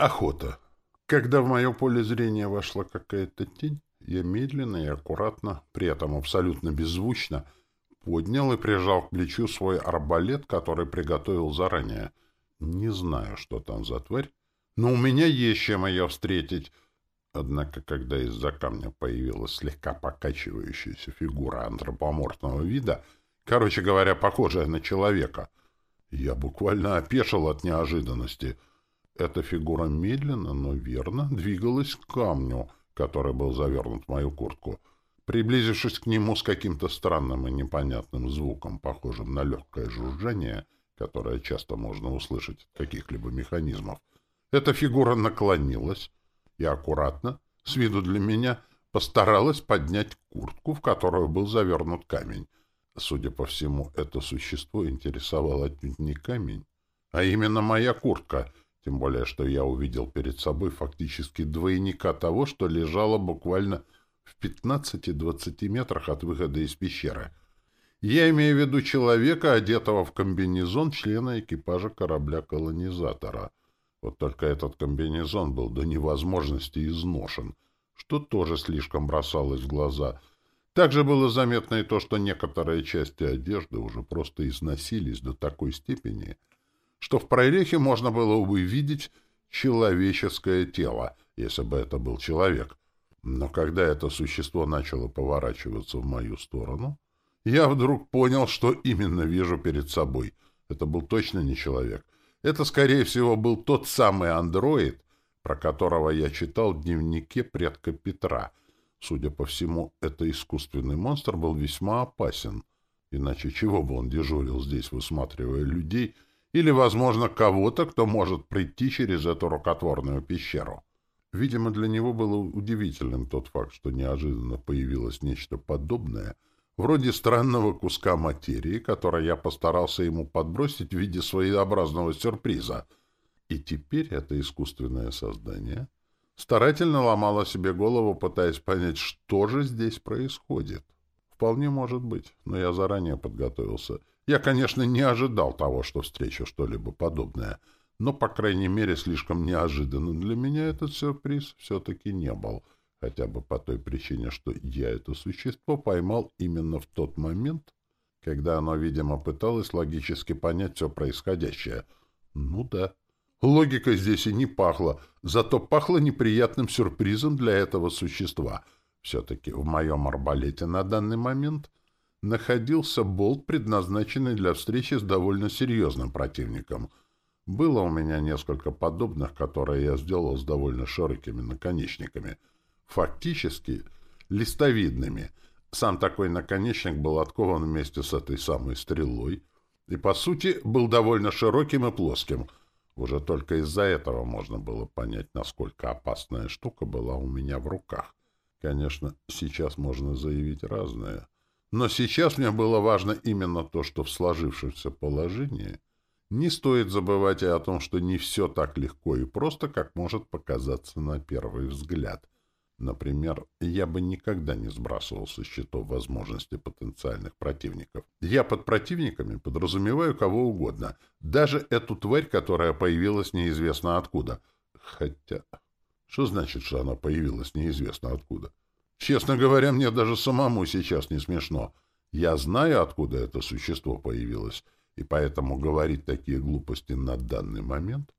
Охота. Когда в мое поле зрения вошла какая-то тень, я медленно и аккуратно, при этом абсолютно беззвучно, поднял и прижал к плечу свой арбалет, который приготовил заранее. Не знаю, что там за тварь, но у меня есть чем ее встретить. Однако, когда из-за камня появилась слегка покачивающаяся фигура антропоморфного вида, короче говоря, похожая на человека, я буквально опешил от неожиданности — эта фигура медленно, но верно двигалась к камню, который был завернут в мою куртку. Приблизившись к нему с каким-то странным и непонятным звуком, похожим на легкое жужжание, которое часто можно услышать от каких-либо механизмов, эта фигура наклонилась и аккуратно, с виду для меня, постаралась поднять куртку, в которую был завернут камень. Судя по всему, это существо интересовало отнюдь не камень, а именно моя куртка — тем более, что я увидел перед собой фактически двойника того, что лежало буквально в 15-20 метрах от выхода из пещеры. Я имею в виду человека, одетого в комбинезон члена экипажа корабля-колонизатора. Вот только этот комбинезон был до невозможности изношен, что тоже слишком бросалось в глаза. Также было заметно и то, что некоторые части одежды уже просто износились до такой степени — что в прорехе можно было увидеть человеческое тело, если бы это был человек. Но когда это существо начало поворачиваться в мою сторону, я вдруг понял, что именно вижу перед собой. Это был точно не человек. Это, скорее всего, был тот самый андроид, про которого я читал в дневнике предка Петра. Судя по всему, это искусственный монстр был весьма опасен. Иначе чего бы он дежурил здесь, высматривая людей — или, возможно, кого-то, кто может прийти через эту рукотворную пещеру. Видимо, для него было удивительным тот факт, что неожиданно появилось нечто подобное, вроде странного куска материи, который я постарался ему подбросить в виде своеобразного сюрприза. И теперь это искусственное создание старательно ломало себе голову, пытаясь понять, что же здесь происходит. Вполне может быть, но я заранее подготовился — я, конечно, не ожидал того, что встречу что-либо подобное, но, по крайней мере, слишком неожиданным для меня этот сюрприз все-таки не был, хотя бы по той причине, что я это существо поймал именно в тот момент, когда оно, видимо, пыталось логически понять все происходящее. Ну да. Логика здесь и не пахла, зато пахло неприятным сюрпризом для этого существа. Все-таки в моем арбалете на данный момент — находился болт, предназначенный для встречи с довольно серьезным противником. Было у меня несколько подобных, которые я сделал с довольно широкими наконечниками. Фактически листовидными. Сам такой наконечник был откован вместе с этой самой стрелой и, по сути, был довольно широким и плоским. Уже только из-за этого можно было понять, насколько опасная штука была у меня в руках. Конечно, сейчас можно заявить разное — но сейчас мне было важно именно то, что в сложившемся положении не стоит забывать и о том, что не все так легко и просто, как может показаться на первый взгляд. Например, я бы никогда не сбрасывал со счетов возможности потенциальных противников. Я под противниками подразумеваю кого угодно, даже эту тварь, которая появилась неизвестно откуда. Хотя, что значит, что она появилась неизвестно откуда? Честно говоря, мне даже самому сейчас не смешно. Я знаю, откуда это существо появилось, и поэтому говорить такие глупости на данный момент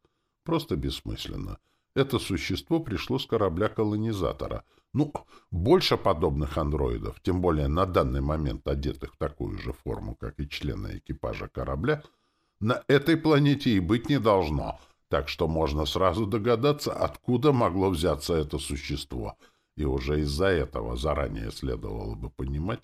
просто бессмысленно. Это существо пришло с корабля-колонизатора. Ну, больше подобных андроидов, тем более на данный момент одетых в такую же форму, как и члены экипажа корабля, на этой планете и быть не должно, так что можно сразу догадаться, откуда могло взяться это существо — и уже из-за этого заранее следовало бы понимать,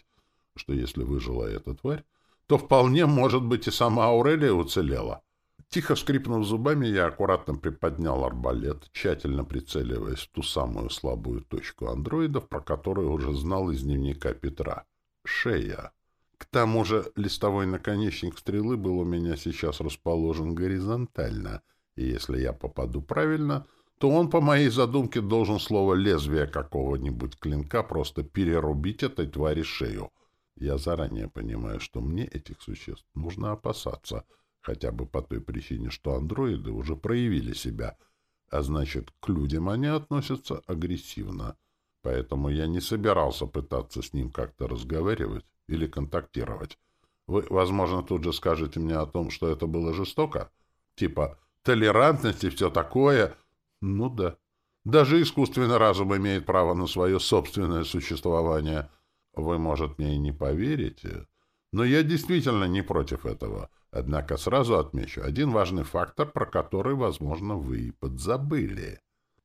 что если выжила эта тварь, то вполне, может быть, и сама Аурелия уцелела. Тихо скрипнув зубами, я аккуратно приподнял арбалет, тщательно прицеливаясь в ту самую слабую точку андроидов, про которую уже знал из дневника Петра. Шея. К тому же листовой наконечник стрелы был у меня сейчас расположен горизонтально, и если я попаду правильно — то он, по моей задумке, должен слово «лезвие» какого-нибудь клинка просто перерубить этой твари шею. Я заранее понимаю, что мне этих существ нужно опасаться, хотя бы по той причине, что андроиды уже проявили себя. а значит, к людям они относятся агрессивно. Поэтому я не собирался пытаться с ним как-то разговаривать или контактировать. Вы, возможно, тут же скажете мне о том, что это было жестоко? Типа, толерантность и все такое? Ну да. Даже искусственный разум имеет право на свое собственное существование. Вы, может, мне и не поверите, но я действительно не против этого. Однако сразу отмечу один важный фактор, про который, возможно, вы и подзабыли.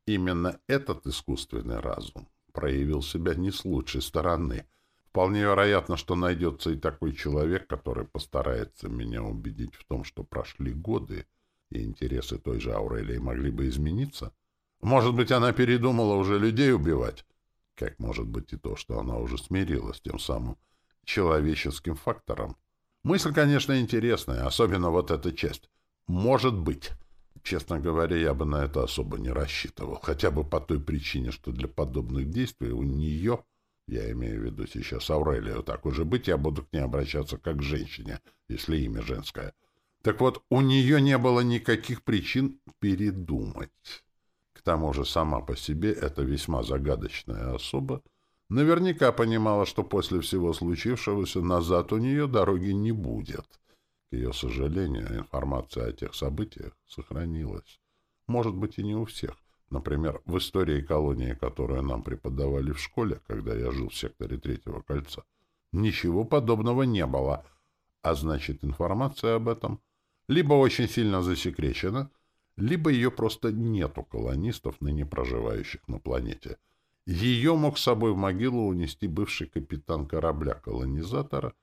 Именно этот искусственный разум проявил себя не с лучшей стороны. Вполне вероятно, что найдется и такой человек, который постарается меня убедить в том, что прошли годы, и интересы той же Аурелии могли бы измениться. Может быть, она передумала уже людей убивать, как может быть и то, что она уже смирилась тем самым человеческим фактором. Мысль, конечно, интересная, особенно вот эта часть. Может быть. Честно говоря, я бы на это особо не рассчитывал, хотя бы по той причине, что для подобных действий у нее, я имею в виду сейчас Аурелию, так уже быть, я буду к ней обращаться как к женщине, если имя женское. Так вот, у нее не было никаких причин передумать. К тому же сама по себе эта весьма загадочная особа Наверняка понимала, что после всего случившегося назад у нее дороги не будет. К ее сожалению, информация о тех событиях сохранилась. Может быть, и не у всех. Например, в истории колонии, которую нам преподавали в школе, когда я жил в секторе Третьего кольца, ничего подобного не было. А значит, информация об этом либо очень сильно засекречена, либо ее просто нет у колонистов, ныне проживающих на планете — ее мог с собой в могилу унести бывший капитан корабля-колонизатора,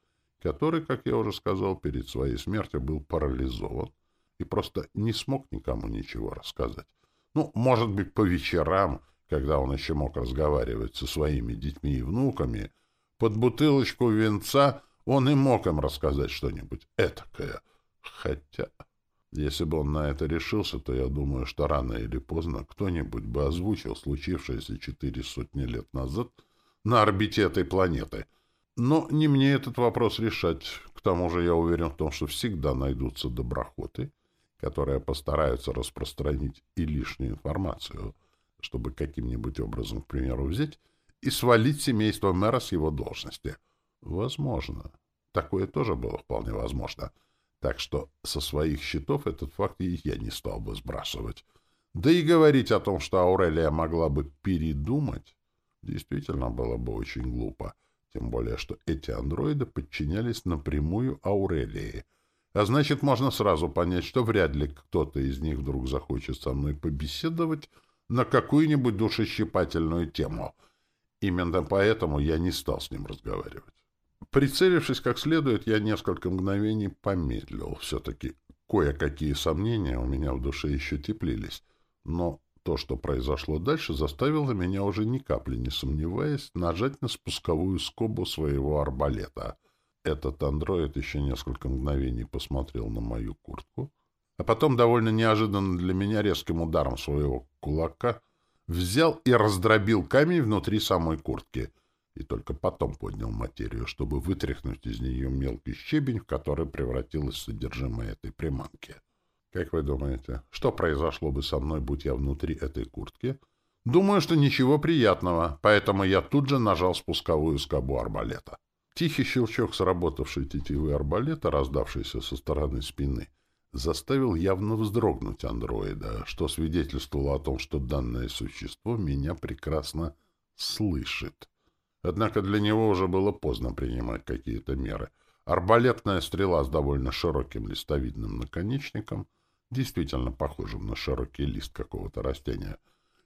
который, как я уже сказал, перед своей смертью был парализован и просто не смог никому ничего рассказать. Ну, может быть, по вечерам, когда он еще мог разговаривать со своими детьми и внуками, под бутылочку венца он и мог им рассказать что-нибудь этакое. Хотя... Если бы он на это решился, то я думаю, что рано или поздно кто-нибудь бы озвучил случившееся четыре сотни лет назад на орбите этой планеты. Но не мне этот вопрос решать. К тому же я уверен в том, что всегда найдутся доброхоты, которые постараются распространить и лишнюю информацию, чтобы каким-нибудь образом, к примеру, взять и свалить семейство мэра с его должности. Возможно. Такое тоже было вполне возможно. — так что со своих счетов этот факт и я не стал бы сбрасывать. Да и говорить о том, что Аурелия могла бы передумать, действительно было бы очень глупо. Тем более, что эти андроиды подчинялись напрямую Аурелии. А значит, можно сразу понять, что вряд ли кто-то из них вдруг захочет со мной побеседовать на какую-нибудь душещипательную тему. Именно поэтому я не стал с ним разговаривать. Прицелившись как следует, я несколько мгновений помедлил. Все-таки кое-какие сомнения у меня в душе еще теплились. Но то, что произошло дальше, заставило меня уже ни капли не сомневаясь нажать на спусковую скобу своего арбалета. Этот андроид еще несколько мгновений посмотрел на мою куртку, а потом довольно неожиданно для меня резким ударом своего кулака взял и раздробил камень внутри самой куртки — и только потом поднял материю, чтобы вытряхнуть из нее мелкий щебень, в который превратилось содержимое этой приманки. Как вы думаете, что произошло бы со мной, будь я внутри этой куртки? Думаю, что ничего приятного, поэтому я тут же нажал спусковую скобу арбалета. Тихий щелчок сработавшей тетивы арбалета, раздавшийся со стороны спины, заставил явно вздрогнуть андроида, что свидетельствовало о том, что данное существо меня прекрасно слышит. Однако для него уже было поздно принимать какие-то меры. Арбалетная стрела с довольно широким листовидным наконечником, действительно похожим на широкий лист какого-то растения,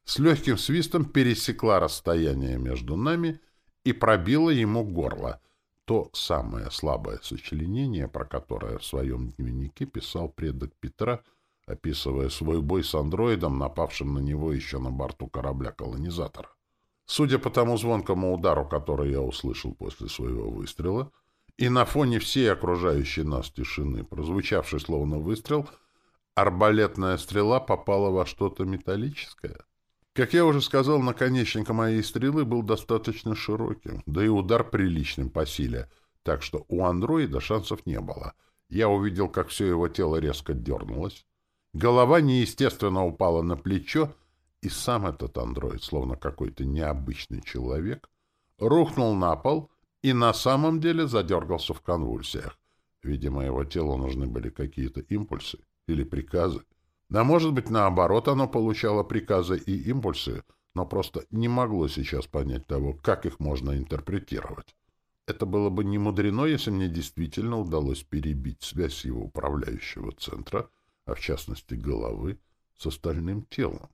с легким свистом пересекла расстояние между нами и пробила ему горло. То самое слабое сочленение, про которое в своем дневнике писал предок Петра, описывая свой бой с андроидом, напавшим на него еще на борту корабля-колонизатора. Судя по тому звонкому удару, который я услышал после своего выстрела, и на фоне всей окружающей нас тишины, прозвучавшей словно выстрел, арбалетная стрела попала во что-то металлическое. Как я уже сказал, наконечник моей стрелы был достаточно широким, да и удар приличным по силе, так что у андроида шансов не было. Я увидел, как все его тело резко дернулось, Голова неестественно упала на плечо, и сам этот андроид, словно какой-то необычный человек, рухнул на пол и на самом деле задергался в конвульсиях. Видимо, его телу нужны были какие-то импульсы или приказы. Да, может быть, наоборот, оно получало приказы и импульсы, но просто не могло сейчас понять того, как их можно интерпретировать. Это было бы не мудрено, если мне действительно удалось перебить связь его управляющего центра, а в частности головы, с остальным телом.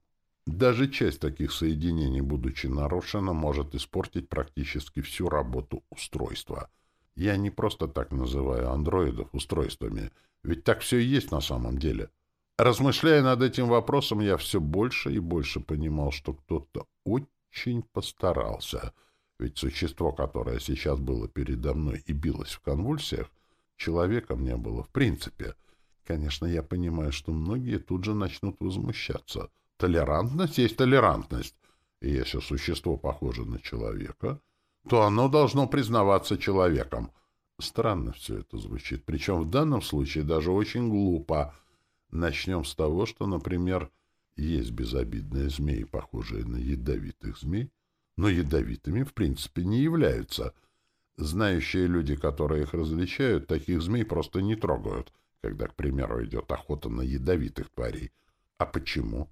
Даже часть таких соединений, будучи нарушена, может испортить практически всю работу устройства. Я не просто так называю андроидов устройствами, ведь так все и есть на самом деле. Размышляя над этим вопросом, я все больше и больше понимал, что кто-то очень постарался, ведь существо, которое сейчас было передо мной и билось в конвульсиях, человеком не было в принципе. Конечно, я понимаю, что многие тут же начнут возмущаться — Толерантность есть толерантность. И если существо похоже на человека, то оно должно признаваться человеком. Странно все это звучит. Причем в данном случае даже очень глупо. Начнем с того, что, например, есть безобидные змеи, похожие на ядовитых змей, но ядовитыми в принципе не являются. Знающие люди, которые их различают, таких змей просто не трогают, когда, к примеру, идет охота на ядовитых тварей. А почему?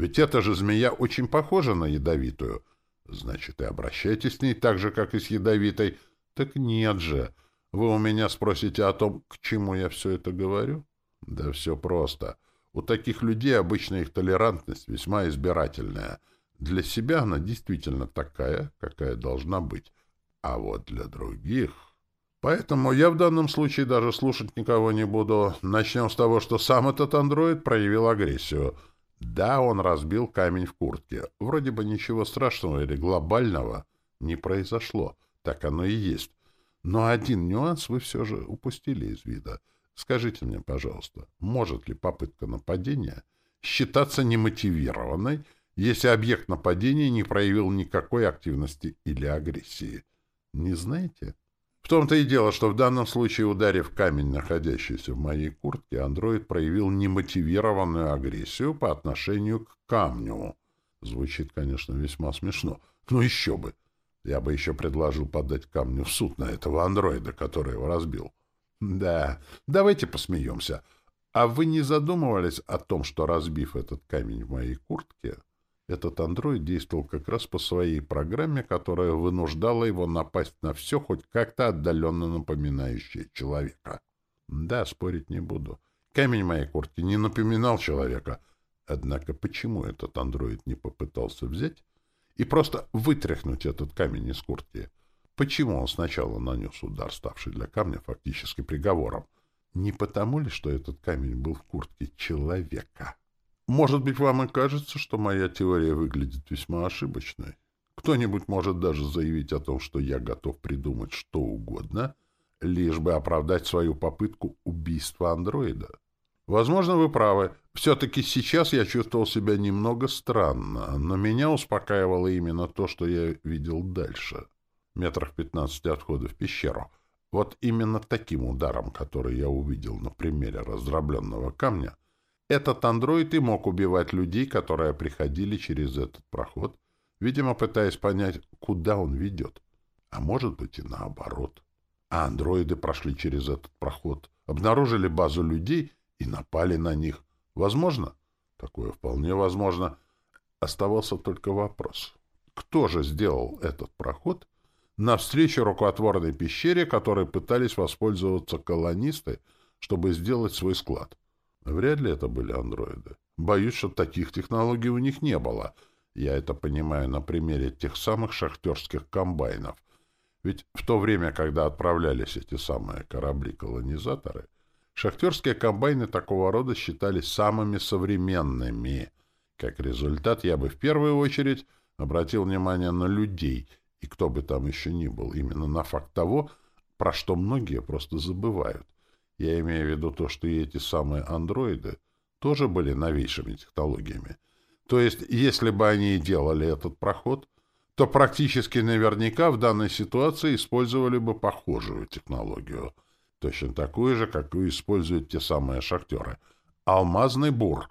Ведь эта же змея очень похожа на ядовитую. Значит, и обращайтесь с ней так же, как и с ядовитой. Так нет же. Вы у меня спросите о том, к чему я все это говорю? Да все просто. У таких людей обычно их толерантность весьма избирательная. Для себя она действительно такая, какая должна быть. А вот для других... Поэтому я в данном случае даже слушать никого не буду. Начнем с того, что сам этот андроид проявил агрессию — да, он разбил камень в куртке. Вроде бы ничего страшного или глобального не произошло. Так оно и есть. Но один нюанс вы все же упустили из вида. Скажите мне, пожалуйста, может ли попытка нападения считаться немотивированной, если объект нападения не проявил никакой активности или агрессии? Не знаете? Том-то и дело, что в данном случае, ударив камень, находящийся в моей куртке, андроид проявил немотивированную агрессию по отношению к камню. Звучит, конечно, весьма смешно. Но еще бы! Я бы еще предложил подать камню в суд на этого андроида, который его разбил. Да, давайте посмеемся. А вы не задумывались о том, что, разбив этот камень в моей куртке, этот андроид действовал как раз по своей программе, которая вынуждала его напасть на все, хоть как-то отдаленно напоминающее человека. Да, спорить не буду. Камень моей куртки не напоминал человека. Однако почему этот андроид не попытался взять и просто вытряхнуть этот камень из куртки? Почему он сначала нанес удар, ставший для камня фактически приговором? Не потому ли, что этот камень был в куртке человека? Может быть, вам и кажется, что моя теория выглядит весьма ошибочной. Кто-нибудь может даже заявить о том, что я готов придумать что угодно, лишь бы оправдать свою попытку убийства андроида. Возможно, вы правы. Все-таки сейчас я чувствовал себя немного странно, но меня успокаивало именно то, что я видел дальше. Метрах пятнадцати от входа в пещеру. Вот именно таким ударом, который я увидел на примере раздробленного камня, этот андроид и мог убивать людей, которые приходили через этот проход, видимо, пытаясь понять, куда он ведет. А может быть и наоборот. А андроиды прошли через этот проход, обнаружили базу людей и напали на них. Возможно? Такое вполне возможно. Оставался только вопрос. Кто же сделал этот проход навстречу рукотворной пещере, которой пытались воспользоваться колонисты, чтобы сделать свой склад? Вряд ли это были андроиды. Боюсь, что таких технологий у них не было. Я это понимаю на примере тех самых шахтерских комбайнов. Ведь в то время, когда отправлялись эти самые корабли-колонизаторы, шахтерские комбайны такого рода считались самыми современными. Как результат, я бы в первую очередь обратил внимание на людей, и кто бы там еще ни был, именно на факт того, про что многие просто забывают — я имею в виду то, что и эти самые андроиды тоже были новейшими технологиями. То есть, если бы они делали этот проход, то практически наверняка в данной ситуации использовали бы похожую технологию. Точно такую же, какую используют те самые шахтеры. алмазный бур.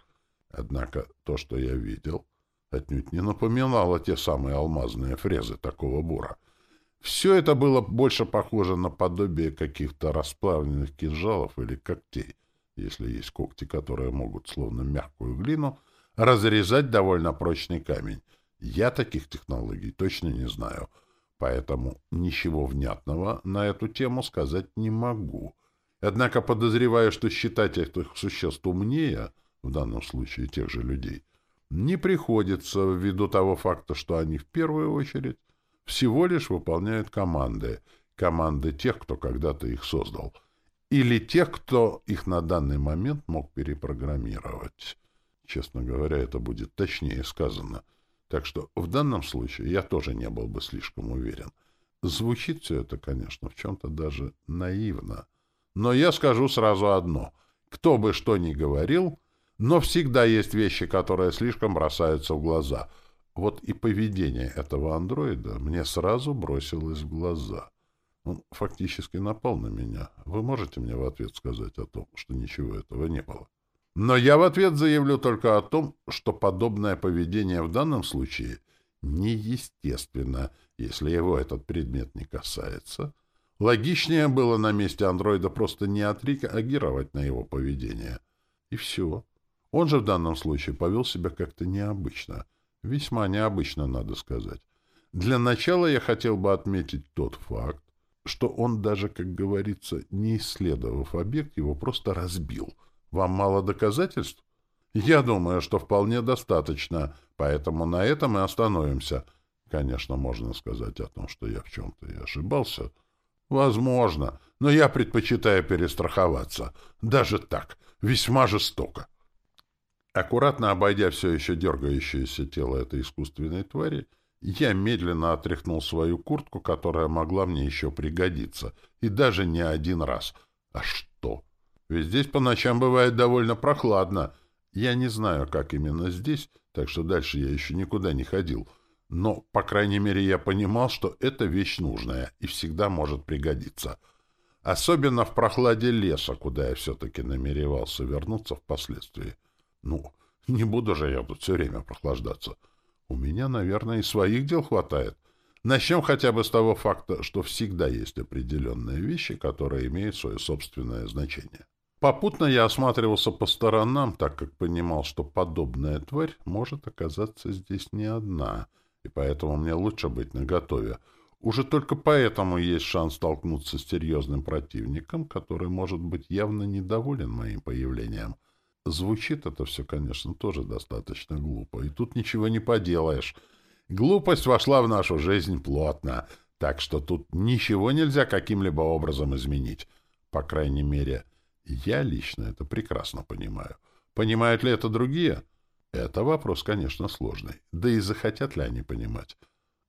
Однако то, что я видел, отнюдь не напоминало те самые алмазные фрезы такого бура. Все это было больше похоже на подобие каких-то расплавленных кинжалов или когтей, если есть когти, которые могут, словно мягкую глину, разрезать довольно прочный камень. Я таких технологий точно не знаю, поэтому ничего внятного на эту тему сказать не могу. Однако подозреваю, что считать этих существ умнее, в данном случае тех же людей, не приходится ввиду того факта, что они в первую очередь всего лишь выполняют команды, команды тех, кто когда-то их создал, или тех, кто их на данный момент мог перепрограммировать. Честно говоря, это будет точнее сказано. Так что в данном случае я тоже не был бы слишком уверен. Звучит все это, конечно, в чем-то даже наивно. Но я скажу сразу одно. Кто бы что ни говорил, но всегда есть вещи, которые слишком бросаются в глаза. Вот и поведение этого андроида мне сразу бросилось в глаза. Он фактически напал на меня. Вы можете мне в ответ сказать о том, что ничего этого не было? Но я в ответ заявлю только о том, что подобное поведение в данном случае неестественно, если его этот предмет не касается. Логичнее было на месте андроида просто не отреагировать на его поведение. И все. Он же в данном случае повел себя как-то необычно. Весьма необычно, надо сказать. Для начала я хотел бы отметить тот факт, что он даже, как говорится, не исследовав объект, его просто разбил. Вам мало доказательств? Я думаю, что вполне достаточно, поэтому на этом и остановимся. Конечно, можно сказать о том, что я в чем-то и ошибался. Возможно, но я предпочитаю перестраховаться. Даже так, весьма жестоко. Аккуратно обойдя все еще дергающееся тело этой искусственной твари, я медленно отряхнул свою куртку, которая могла мне еще пригодиться, и даже не один раз. А что? Ведь здесь по ночам бывает довольно прохладно. Я не знаю, как именно здесь, так что дальше я еще никуда не ходил. Но, по крайней мере, я понимал, что это вещь нужная и всегда может пригодиться. Особенно в прохладе леса, куда я все-таки намеревался вернуться впоследствии. Ну, не буду же я тут все время прохлаждаться. У меня, наверное, и своих дел хватает. Начнем хотя бы с того факта, что всегда есть определенные вещи, которые имеют свое собственное значение. Попутно я осматривался по сторонам, так как понимал, что подобная тварь может оказаться здесь не одна, и поэтому мне лучше быть наготове. Уже только поэтому есть шанс столкнуться с серьезным противником, который может быть явно недоволен моим появлением — Звучит это все, конечно, тоже достаточно глупо, и тут ничего не поделаешь. Глупость вошла в нашу жизнь плотно, так что тут ничего нельзя каким-либо образом изменить. По крайней мере, я лично это прекрасно понимаю. Понимают ли это другие? Это вопрос, конечно, сложный. Да и захотят ли они понимать?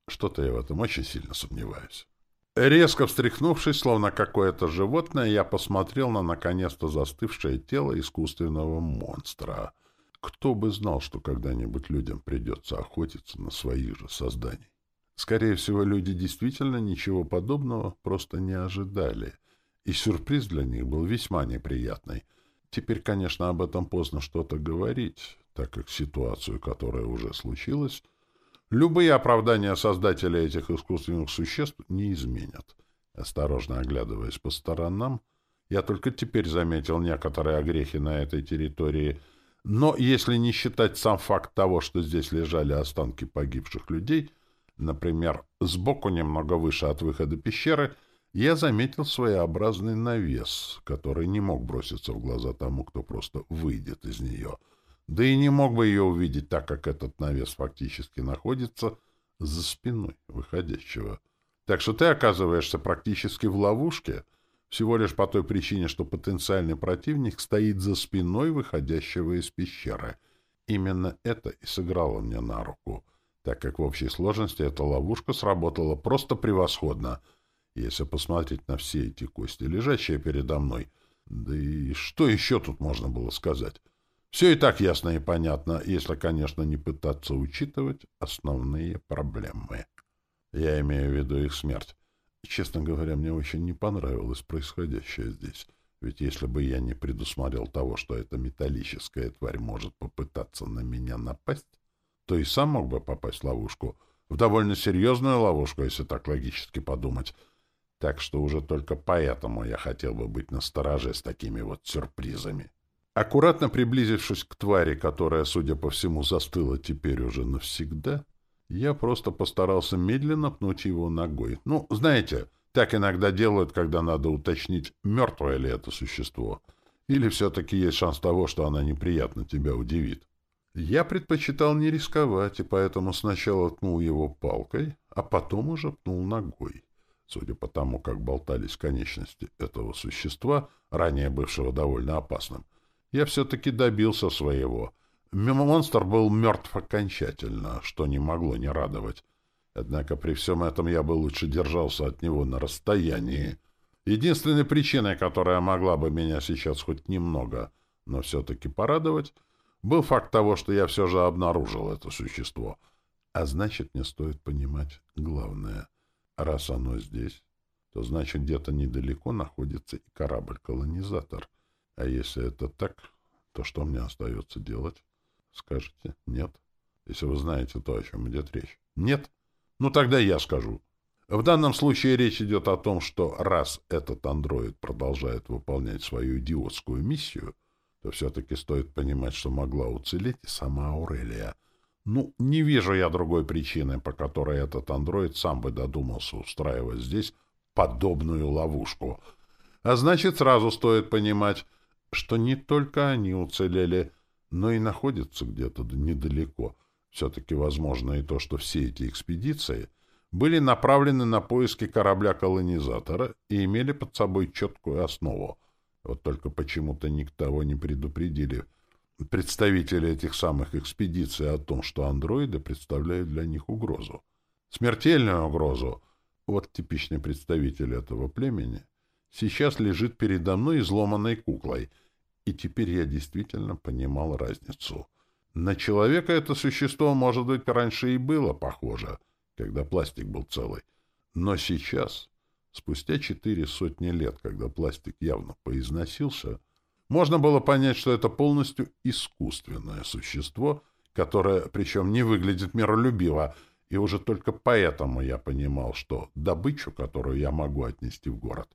Что-то я в этом очень сильно сомневаюсь. Резко встряхнувшись, словно какое-то животное, я посмотрел на наконец-то застывшее тело искусственного монстра. Кто бы знал, что когда-нибудь людям придется охотиться на своих же созданий. Скорее всего, люди действительно ничего подобного просто не ожидали. И сюрприз для них был весьма неприятный. Теперь, конечно, об этом поздно что-то говорить, так как ситуацию, которая уже случилась, Любые оправдания создателя этих искусственных существ не изменят. Осторожно оглядываясь по сторонам, я только теперь заметил некоторые огрехи на этой территории, но если не считать сам факт того, что здесь лежали останки погибших людей, например, сбоку немного выше от выхода пещеры, я заметил своеобразный навес, который не мог броситься в глаза тому, кто просто выйдет из нее — да и не мог бы ее увидеть, так как этот навес фактически находится за спиной выходящего. Так что ты оказываешься практически в ловушке, всего лишь по той причине, что потенциальный противник стоит за спиной выходящего из пещеры. Именно это и сыграло мне на руку, так как в общей сложности эта ловушка сработала просто превосходно. Если посмотреть на все эти кости, лежащие передо мной, да и что еще тут можно было сказать? Все и так ясно и понятно, если, конечно, не пытаться учитывать основные проблемы. Я имею в виду их смерть. Честно говоря, мне очень не понравилось происходящее здесь. Ведь если бы я не предусмотрел того, что эта металлическая тварь может попытаться на меня напасть, то и сам мог бы попасть в ловушку. В довольно серьезную ловушку, если так логически подумать. Так что уже только поэтому я хотел бы быть настороже с такими вот сюрпризами. Аккуратно приблизившись к твари, которая, судя по всему, застыла теперь уже навсегда, я просто постарался медленно пнуть его ногой. Ну, знаете, так иногда делают, когда надо уточнить, мертвое ли это существо, или все-таки есть шанс того, что она неприятно тебя удивит. Я предпочитал не рисковать, и поэтому сначала пнул его палкой, а потом уже пнул ногой. Судя по тому, как болтались конечности этого существа, ранее бывшего довольно опасным, я все-таки добился своего. Монстр был мертв окончательно, что не могло не радовать. Однако при всем этом я бы лучше держался от него на расстоянии. Единственной причиной, которая могла бы меня сейчас хоть немного, но все-таки порадовать, был факт того, что я все же обнаружил это существо. А значит, мне стоит понимать главное. Раз оно здесь, то значит, где-то недалеко находится и корабль-колонизатор. А если это так, то что мне остается делать? Скажете «нет». Если вы знаете то, о чем идет речь. Нет? Ну, тогда я скажу. В данном случае речь идет о том, что раз этот андроид продолжает выполнять свою идиотскую миссию, то все-таки стоит понимать, что могла уцелеть и сама Аурелия. Ну, не вижу я другой причины, по которой этот андроид сам бы додумался устраивать здесь подобную ловушку. А значит, сразу стоит понимать, что не только они уцелели, но и находятся где-то недалеко. Все-таки возможно и то, что все эти экспедиции были направлены на поиски корабля-колонизатора и имели под собой четкую основу — вот только почему-то никого не предупредили представители этих самых экспедиций о том, что андроиды представляют для них угрозу. Смертельную угрозу. Вот типичный представитель этого племени сейчас лежит передо мной изломанной куклой, и теперь я действительно понимал разницу. На человека это существо, может быть, раньше и было похоже, когда пластик был целый. Но сейчас Спустя четыре сотни лет, когда пластик явно поизносился, можно было понять, что это полностью искусственное существо, которое, причем, не выглядит миролюбиво, и уже только поэтому я понимал, что добычу, которую я могу отнести в город,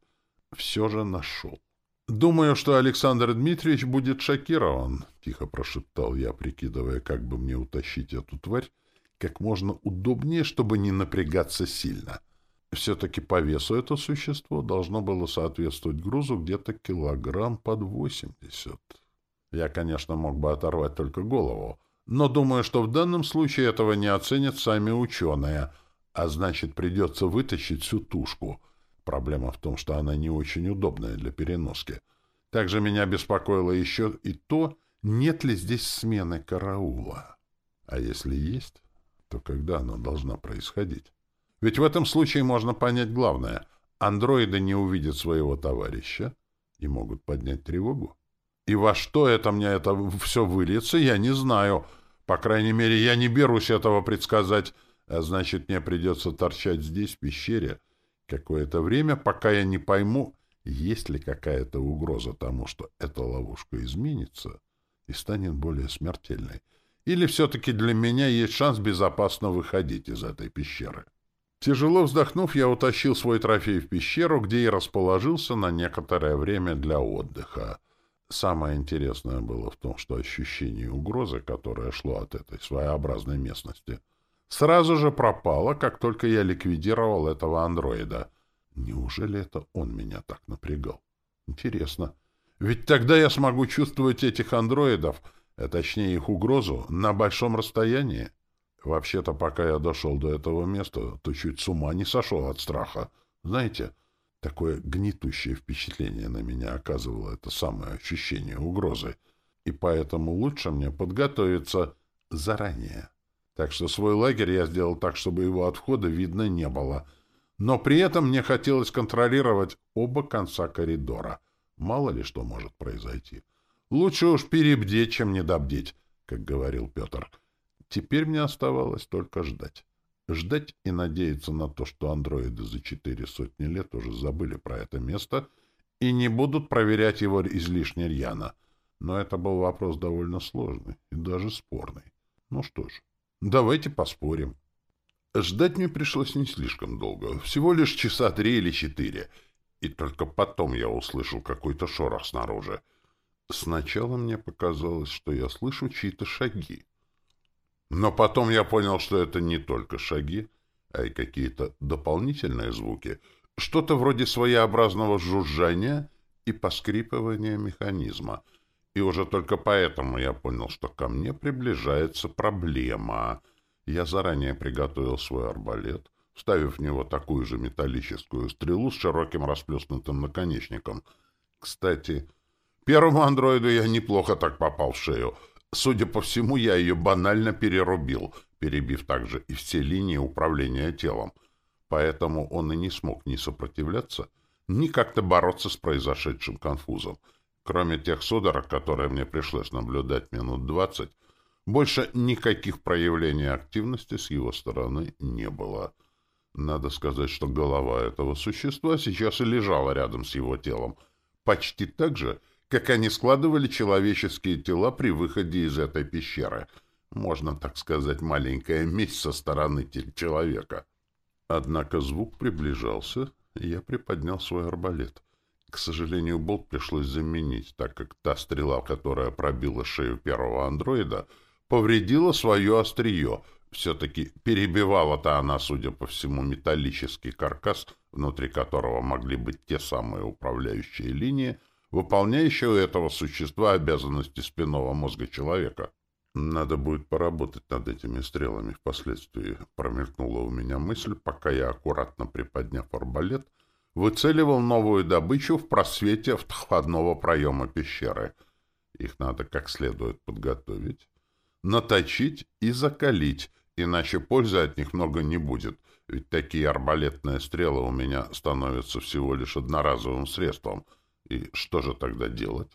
все же нашел. «Думаю, что Александр Дмитриевич будет шокирован», — тихо прошептал я, прикидывая, как бы мне утащить эту тварь как можно удобнее, чтобы не напрягаться сильно — все-таки по весу это существо должно было соответствовать грузу где-то килограмм под восемьдесят. Я, конечно, мог бы оторвать только голову, но думаю, что в данном случае этого не оценят сами ученые, а значит, придется вытащить всю тушку. Проблема в том, что она не очень удобная для переноски. Также меня беспокоило еще и то, нет ли здесь смены караула. А если есть, то когда она должна происходить? Ведь в этом случае можно понять главное. Андроиды не увидят своего товарища и могут поднять тревогу. И во что это мне это все выльется, я не знаю. По крайней мере, я не берусь этого предсказать, а значит, мне придется торчать здесь, в пещере, какое-то время, пока я не пойму, есть ли какая-то угроза тому, что эта ловушка изменится и станет более смертельной. Или все-таки для меня есть шанс безопасно выходить из этой пещеры. Тяжело вздохнув, я утащил свой трофей в пещеру, где и расположился на некоторое время для отдыха. Самое интересное было в том, что ощущение угрозы, которое шло от этой своеобразной местности, сразу же пропало, как только я ликвидировал этого андроида. Неужели это он меня так напрягал? Интересно. Ведь тогда я смогу чувствовать этих андроидов, а точнее их угрозу, на большом расстоянии. Вообще-то, пока я дошел до этого места, то чуть с ума не сошел от страха. Знаете, такое гнетущее впечатление на меня оказывало это самое ощущение угрозы. И поэтому лучше мне подготовиться заранее. Так что свой лагерь я сделал так, чтобы его от входа видно не было. Но при этом мне хотелось контролировать оба конца коридора. Мало ли что может произойти. Лучше уж перебдеть, чем недобдеть, как говорил Петр. — Теперь мне оставалось только ждать. Ждать и надеяться на то, что андроиды за четыре сотни лет уже забыли про это место и не будут проверять его излишне рьяно. Но это был вопрос довольно сложный и даже спорный. Ну что ж, давайте поспорим. Ждать мне пришлось не слишком долго, всего лишь часа три или четыре, и только потом я услышал какой-то шорох снаружи. Сначала мне показалось, что я слышу чьи-то шаги. Но потом я понял, что это не только шаги, а и какие-то дополнительные звуки, что-то вроде своеобразного жужжания и поскрипывания механизма. И уже только поэтому я понял, что ко мне приближается проблема. Я заранее приготовил свой арбалет, вставив в него такую же металлическую стрелу с широким расплюснутым наконечником. Кстати, первому андроиду я неплохо так попал в шею. Судя по всему, я ее банально перерубил, перебив также и все линии управления телом. Поэтому он и не смог ни сопротивляться, ни как-то бороться с произошедшим конфузом. Кроме тех судорог, которые мне пришлось наблюдать минут двадцать, больше никаких проявлений активности с его стороны не было. Надо сказать, что голова этого существа сейчас и лежала рядом с его телом, почти так же, как они складывали человеческие тела при выходе из этой пещеры. Можно так сказать, маленькая месть со стороны человека. Однако звук приближался, и я приподнял свой арбалет. К сожалению, болт пришлось заменить, так как та стрела, которая пробила шею первого андроида, повредила свое острие. Все-таки перебивала-то она, судя по всему, металлический каркас, внутри которого могли быть те самые управляющие линии, выполняющие у этого существа обязанности спинного мозга человека. Надо будет поработать над этими стрелами впоследствии, промелькнула у меня мысль, пока я, аккуратно приподняв арбалет, выцеливал новую добычу в просвете входного проема пещеры. Их надо как следует подготовить, наточить и закалить, иначе пользы от них много не будет, ведь такие арбалетные стрелы у меня становятся всего лишь одноразовым средством. И что же тогда делать?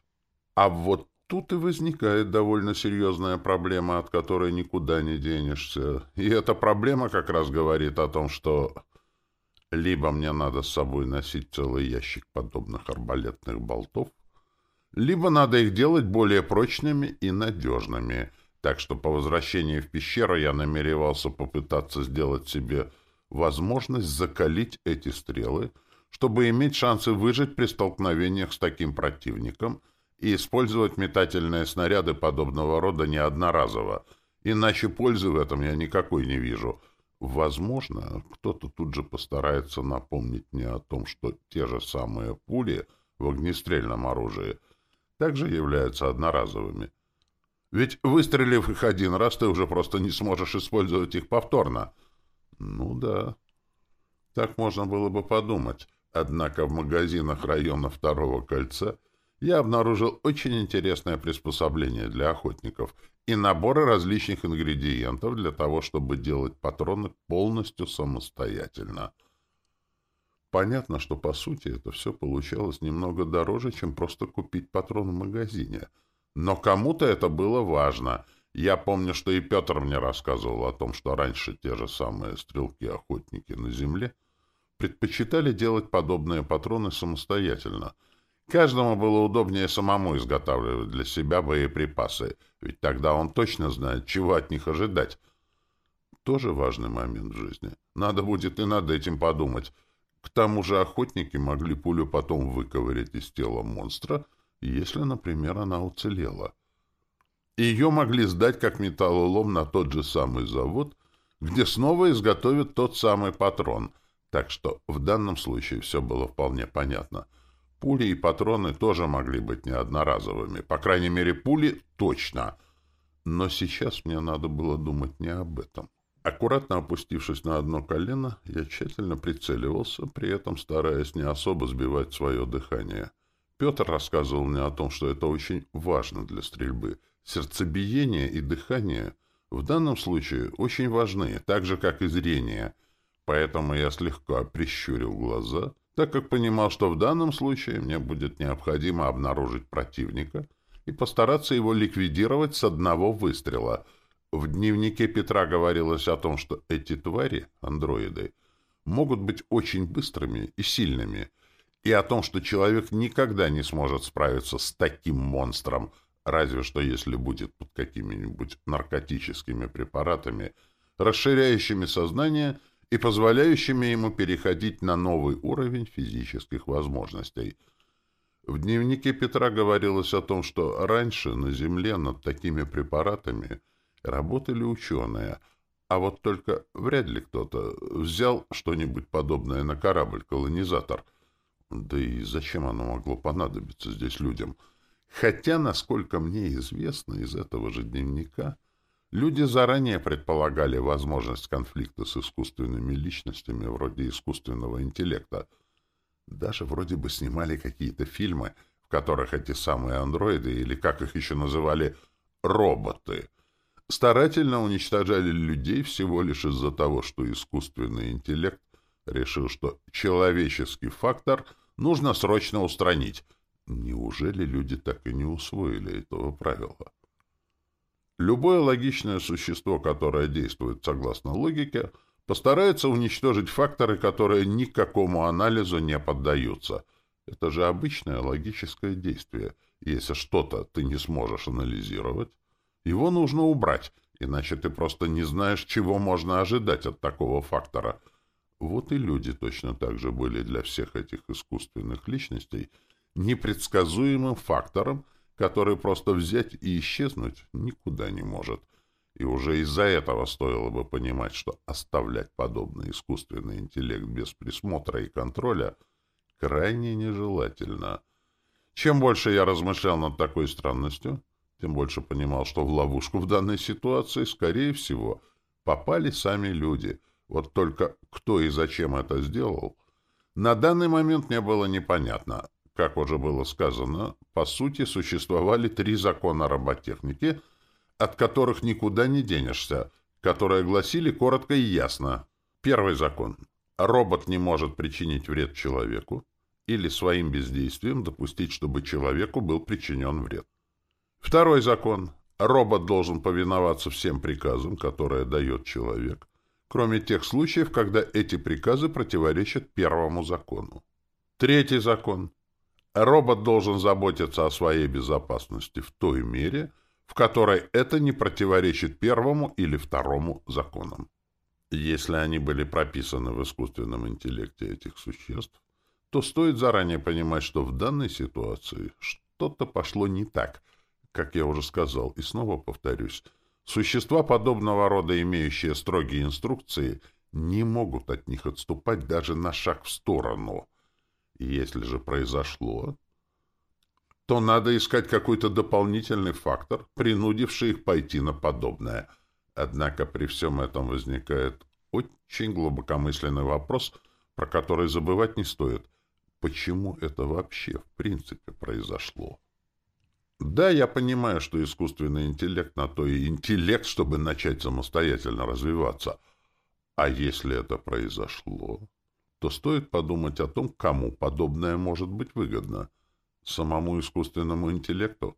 А вот тут и возникает довольно серьезная проблема, от которой никуда не денешься. И эта проблема как раз говорит о том, что либо мне надо с собой носить целый ящик подобных арбалетных болтов, либо надо их делать более прочными и надежными. Так что по возвращении в пещеру я намеревался попытаться сделать себе возможность закалить эти стрелы, чтобы иметь шансы выжить при столкновениях с таким противником и использовать метательные снаряды подобного рода не одноразово, иначе пользы в этом я никакой не вижу — Возможно, кто-то тут же постарается напомнить мне о том, что те же самые пули в огнестрельном оружии также являются одноразовыми. Ведь, выстрелив их один раз, ты уже просто не сможешь использовать их повторно. Ну да, так можно было бы подумать. Однако в магазинах района Второго кольца я обнаружил очень интересное приспособление для охотников — и наборы различных ингредиентов для того, чтобы делать патроны полностью самостоятельно. Понятно, что по сути это все получалось немного дороже, чем просто купить патрон в магазине. Но кому-то это было важно. Я помню, что и Петр мне рассказывал о том, что раньше те же самые стрелки-охотники на земле предпочитали делать подобные патроны самостоятельно — Каждому было удобнее самому изготавливать для себя боеприпасы, ведь тогда он точно знает, чего от них ожидать. Тоже важный момент в жизни. Надо будет и над этим подумать. К тому же охотники могли пулю потом выковырять из тела монстра, если, например, она уцелела. Ее могли сдать как металлолом на тот же самый завод, где снова изготовят тот самый патрон. Так что в данном случае все было вполне понятно — Пули и патроны тоже могли быть не одноразовыми. По крайней мере, пули точно. Но сейчас мне надо было думать не об этом. Аккуратно опустившись на одно колено, я тщательно прицеливался, при этом стараясь не особо сбивать свое дыхание. Петр рассказывал мне о том, что это очень важно для стрельбы. Сердцебиение и дыхание в данном случае очень важны, так же, как и зрение. Поэтому я слегка прищурил глаза так как понимал, что в данном случае мне будет необходимо обнаружить противника и постараться его ликвидировать с одного выстрела. В дневнике Петра говорилось о том, что эти твари, андроиды, могут быть очень быстрыми и сильными, и о том, что человек никогда не сможет справиться с таким монстром, разве что если будет под какими-нибудь наркотическими препаратами, расширяющими сознание и позволяющими ему переходить на новый уровень физических возможностей. В дневнике Петра говорилось о том, что раньше на Земле над такими препаратами работали ученые, а вот только вряд ли кто-то взял что-нибудь подобное на корабль-колонизатор. Да и зачем оно могло понадобиться здесь людям? Хотя, насколько мне известно из этого же дневника, Люди заранее предполагали возможность конфликта с искусственными личностями вроде искусственного интеллекта. Даже вроде бы снимали какие-то фильмы, в которых эти самые андроиды, или как их еще называли, роботы, старательно уничтожали людей всего лишь из-за того, что искусственный интеллект решил, что человеческий фактор нужно срочно устранить. Неужели люди так и не усвоили этого правила? Любое логичное существо, которое действует согласно логике, постарается уничтожить факторы, которые никакому анализу не поддаются. Это же обычное логическое действие. Если что-то ты не сможешь анализировать, его нужно убрать, иначе ты просто не знаешь, чего можно ожидать от такого фактора. Вот и люди точно так же были для всех этих искусственных личностей непредсказуемым фактором, который просто взять и исчезнуть никуда не может. И уже из-за этого стоило бы понимать, что оставлять подобный искусственный интеллект без присмотра и контроля крайне нежелательно. Чем больше я размышлял над такой странностью, тем больше понимал, что в ловушку в данной ситуации, скорее всего, попали сами люди. Вот только кто и зачем это сделал, на данный момент не было непонятно. Как уже было сказано, по сути существовали три закона роботехники, от которых никуда не денешься, которые гласили коротко и ясно. Первый закон. Робот не может причинить вред человеку или своим бездействием допустить, чтобы человеку был причинен вред. Второй закон. Робот должен повиноваться всем приказам, которые дает человек, кроме тех случаев, когда эти приказы противоречат первому закону. Третий закон. Робот должен заботиться о своей безопасности в той мере, в которой это не противоречит первому или второму законам. Если они были прописаны в искусственном интеллекте этих существ, то стоит заранее понимать, что в данной ситуации что-то пошло не так, как я уже сказал, и снова повторюсь, существа подобного рода, имеющие строгие инструкции, не могут от них отступать даже на шаг в сторону – если же произошло, то надо искать какой-то дополнительный фактор, принудивший их пойти на подобное. Однако при всем этом возникает очень глубокомысленный вопрос, про который забывать не стоит. Почему это вообще в принципе произошло? Да, я понимаю, что искусственный интеллект на то и интеллект, чтобы начать самостоятельно развиваться. А если это произошло, то стоит подумать о том, кому подобное может быть выгодно. Самому искусственному интеллекту?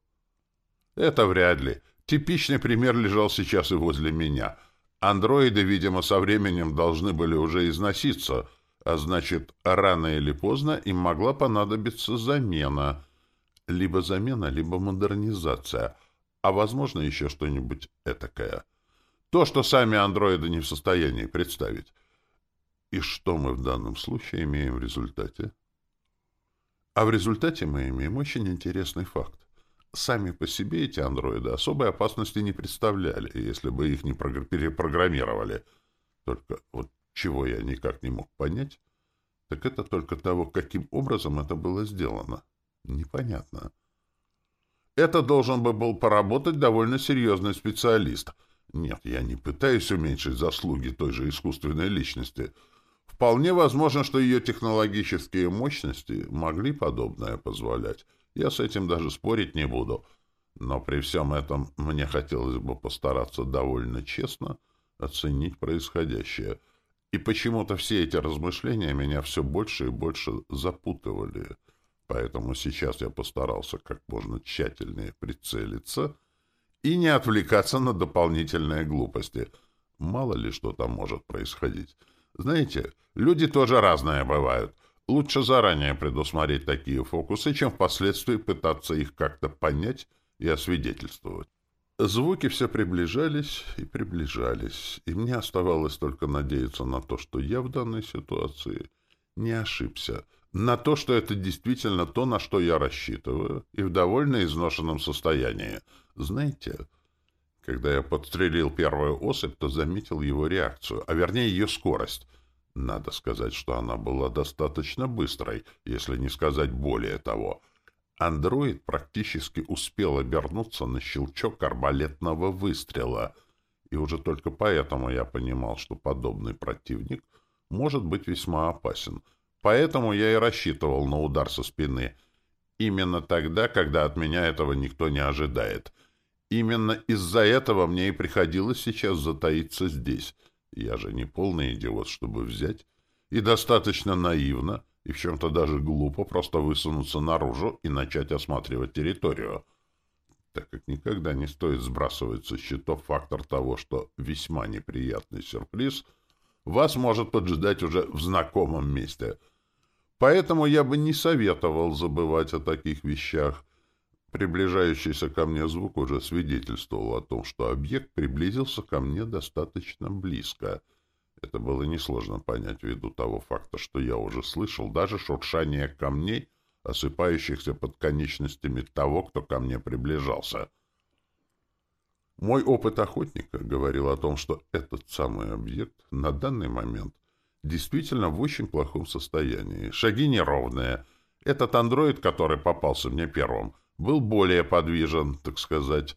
Это вряд ли. Типичный пример лежал сейчас и возле меня. Андроиды, видимо, со временем должны были уже износиться, а значит, рано или поздно им могла понадобиться замена. Либо замена, либо модернизация, а, возможно, еще что-нибудь этакое. То, что сами андроиды не в состоянии представить. И что мы в данном случае имеем в результате? А в результате мы имеем очень интересный факт. Сами по себе эти андроиды особой опасности не представляли, если бы их не перепрограммировали. Только вот чего я никак не мог понять, так это только того, каким образом это было сделано. Непонятно. Это должен бы был поработать довольно серьезный специалист. Нет, я не пытаюсь уменьшить заслуги той же искусственной личности — Вполне возможно, что ее технологические мощности могли подобное позволять. Я с этим даже спорить не буду. Но при всем этом мне хотелось бы постараться довольно честно оценить происходящее. И почему-то все эти размышления меня все больше и больше запутывали. Поэтому сейчас я постарался как можно тщательнее прицелиться и не отвлекаться на дополнительные глупости. Мало ли что там может происходить. Знаете, люди тоже разные бывают. Лучше заранее предусмотреть такие фокусы, чем впоследствии пытаться их как-то понять и освидетельствовать. Звуки все приближались и приближались, и мне оставалось только надеяться на то, что я в данной ситуации не ошибся, на то, что это действительно то, на что я рассчитываю, и в довольно изношенном состоянии. Знаете, когда я подстрелил первую особь, то заметил его реакцию, а вернее ее скорость. Надо сказать, что она была достаточно быстрой, если не сказать более того — Андроид практически успел обернуться на щелчок арбалетного выстрела, и уже только поэтому я понимал, что подобный противник может быть весьма опасен. Поэтому я и рассчитывал на удар со спины. Именно тогда, когда от меня этого никто не ожидает. Именно из-за этого мне и приходилось сейчас затаиться здесь. Я же не полный идиот, чтобы взять. И достаточно наивно — и в чем-то даже глупо просто высунуться наружу и начать осматривать территорию, так как никогда не стоит сбрасывать со счетов фактор того, что весьма неприятный сюрприз вас может поджидать уже в знакомом месте. Поэтому я бы не советовал забывать о таких вещах. Приближающийся ко мне звук уже свидетельствовал о том, что объект приблизился ко мне достаточно близко — это было несложно понять ввиду того факта, что я уже слышал даже шуршание камней, осыпающихся под конечностями того, кто ко мне приближался. Мой опыт охотника говорил о том, что этот самый объект на данный момент действительно в очень плохом состоянии. Шаги неровные. Этот андроид, который попался мне первым, был более подвижен, так сказать,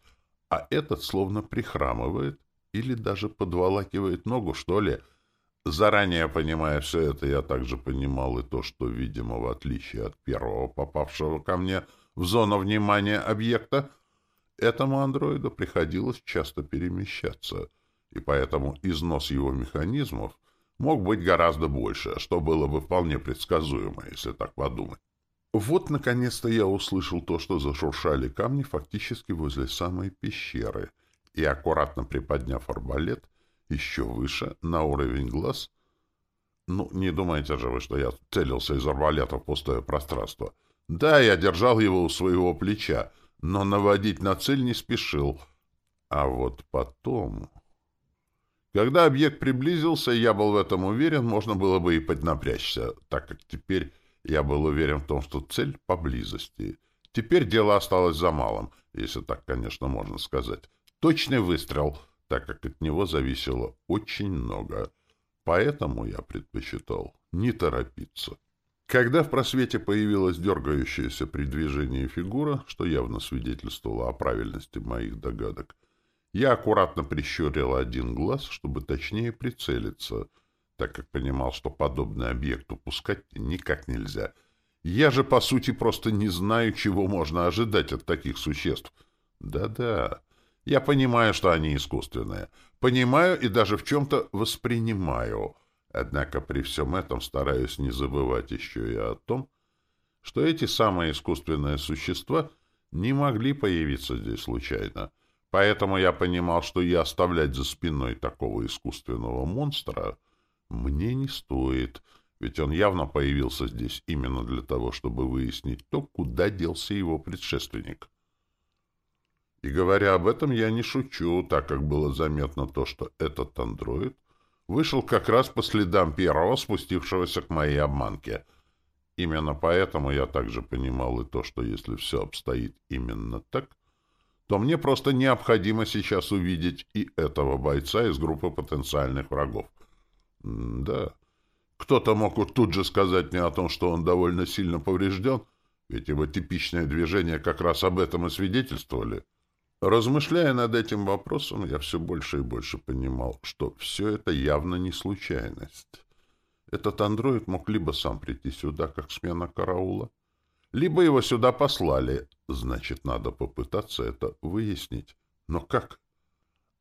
а этот словно прихрамывает или даже подволакивает ногу, что ли, — Заранее понимая все это, я также понимал и то, что, видимо, в отличие от первого попавшего ко мне в зону внимания объекта, этому андроиду приходилось часто перемещаться, и поэтому износ его механизмов мог быть гораздо больше, что было бы вполне предсказуемо, если так подумать. Вот, наконец-то, я услышал то, что зашуршали камни фактически возле самой пещеры, и, аккуратно приподняв арбалет, еще выше, на уровень глаз. Ну, не думайте же вы, что я целился из арбалета в пустое пространство. Да, я держал его у своего плеча, но наводить на цель не спешил. А вот потом... Когда объект приблизился, я был в этом уверен, можно было бы и поднапрячься, так как теперь я был уверен в том, что цель поблизости. Теперь дело осталось за малым, если так, конечно, можно сказать. Точный выстрел — так как от него зависело очень много. Поэтому я предпочитал не торопиться. Когда в просвете появилась дергающаяся при движении фигура, что явно свидетельствовало о правильности моих догадок, я аккуратно прищурил один глаз, чтобы точнее прицелиться, так как понимал, что подобный объект упускать никак нельзя. Я же, по сути, просто не знаю, чего можно ожидать от таких существ. Да-да, я понимаю, что они искусственные. Понимаю и даже в чем-то воспринимаю. Однако при всем этом стараюсь не забывать еще и о том, что эти самые искусственные существа не могли появиться здесь случайно. Поэтому я понимал, что и оставлять за спиной такого искусственного монстра мне не стоит, ведь он явно появился здесь именно для того, чтобы выяснить то, куда делся его предшественник. И говоря об этом, я не шучу, так как было заметно то, что этот андроид вышел как раз по следам первого, спустившегося к моей обманке. Именно поэтому я также понимал и то, что если все обстоит именно так, то мне просто необходимо сейчас увидеть и этого бойца из группы потенциальных врагов. Да, кто-то мог тут же сказать мне о том, что он довольно сильно поврежден, ведь его типичные движения как раз об этом и свидетельствовали. Размышляя над этим вопросом, я все больше и больше понимал, что все это явно не случайность. Этот андроид мог либо сам прийти сюда, как смена караула, либо его сюда послали. Значит, надо попытаться это выяснить. Но как?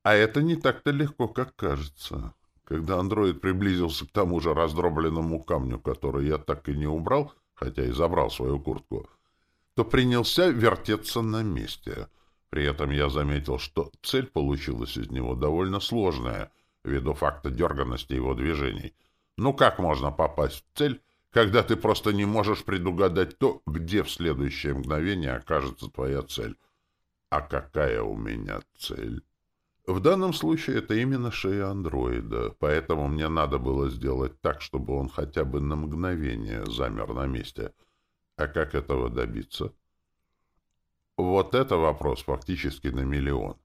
А это не так-то легко, как кажется. Когда андроид приблизился к тому же раздробленному камню, который я так и не убрал, хотя и забрал свою куртку, то принялся вертеться на месте — при этом я заметил, что цель получилась из него довольно сложная, ввиду факта дерганности его движений. Ну как можно попасть в цель, когда ты просто не можешь предугадать то, где в следующее мгновение окажется твоя цель. А какая у меня цель? В данном случае это именно шея андроида, поэтому мне надо было сделать так, чтобы он хотя бы на мгновение замер на месте. А как этого добиться? Вот это вопрос фактически на миллион.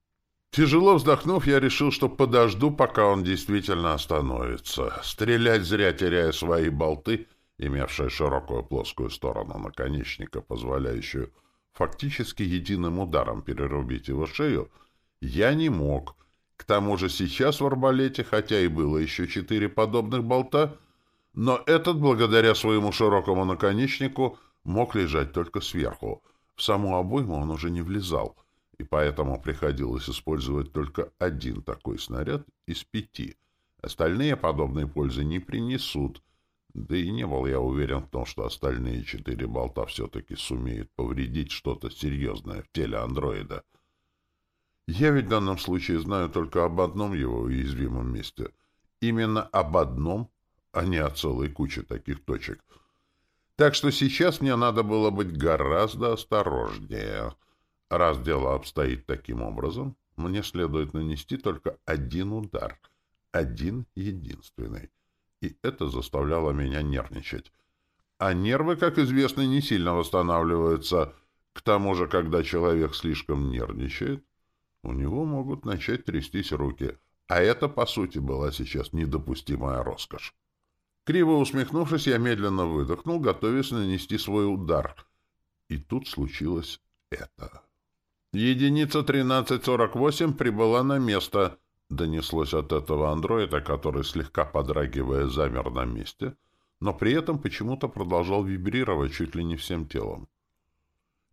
Тяжело вздохнув, я решил, что подожду, пока он действительно остановится. Стрелять зря, теряя свои болты, имевшие широкую плоскую сторону наконечника, позволяющую фактически единым ударом перерубить его шею, я не мог. К тому же сейчас в арбалете, хотя и было еще четыре подобных болта, но этот, благодаря своему широкому наконечнику, мог лежать только сверху. В саму обойму он уже не влезал — и поэтому приходилось использовать только один такой снаряд из пяти. Остальные подобной пользы не принесут, да и не был я уверен в том, что остальные четыре болта все-таки сумеют повредить что-то серьезное в теле андроида. Я ведь в данном случае знаю только об одном его уязвимом месте. Именно об одном, а не о целой куче таких точек. Так что сейчас мне надо было быть гораздо осторожнее — Раз дело обстоит таким образом, мне следует нанести только один удар, один единственный. И это заставляло меня нервничать. А нервы, как известно, не сильно восстанавливаются. К тому же, когда человек слишком нервничает, у него могут начать трястись руки. А это, по сути, была сейчас недопустимая роскошь. Криво усмехнувшись, я медленно выдохнул, готовясь нанести свой удар. И тут случилось это. «Единица 1348 прибыла на место», — донеслось от этого андроида, который, слегка подрагивая, замер на месте, но при этом почему-то продолжал вибрировать чуть ли не всем телом.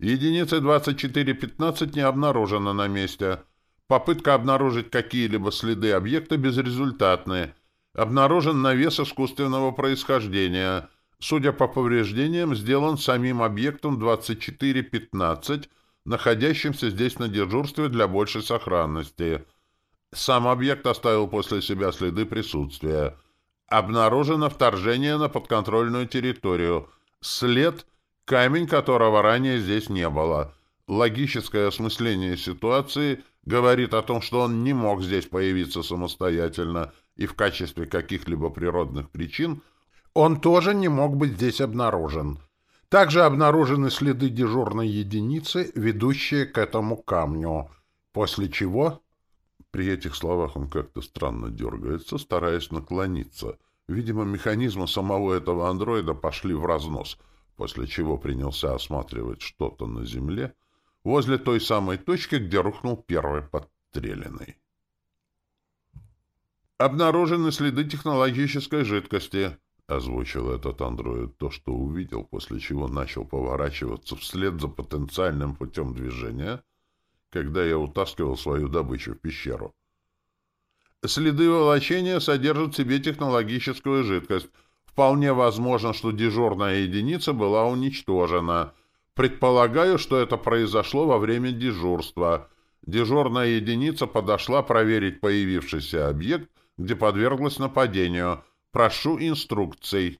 «Единица 2415 не обнаружена на месте. Попытка обнаружить какие-либо следы объекта безрезультатная. Обнаружен навес искусственного происхождения. Судя по повреждениям, сделан самим объектом 2415 находящимся здесь на дежурстве для большей сохранности. Сам объект оставил после себя следы присутствия. Обнаружено вторжение на подконтрольную территорию. След — камень, которого ранее здесь не было. Логическое осмысление ситуации говорит о том, что он не мог здесь появиться самостоятельно, и в качестве каких-либо природных причин он тоже не мог быть здесь обнаружен. Также обнаружены следы дежурной единицы, ведущие к этому камню, после чего... При этих словах он как-то странно дергается, стараясь наклониться. Видимо, механизмы самого этого андроида пошли в разнос, после чего принялся осматривать что-то на земле возле той самой точки, где рухнул первый подстреленный. Обнаружены следы технологической жидкости. Озвучил этот андроид то, что увидел, после чего начал поворачиваться вслед за потенциальным путем движения, когда я утаскивал свою добычу в пещеру. Следы волочения содержат в себе технологическую жидкость. Вполне возможно, что дежурная единица была уничтожена. Предполагаю, что это произошло во время дежурства. Дежурная единица подошла проверить появившийся объект, где подверглась нападению — Прошу инструкций.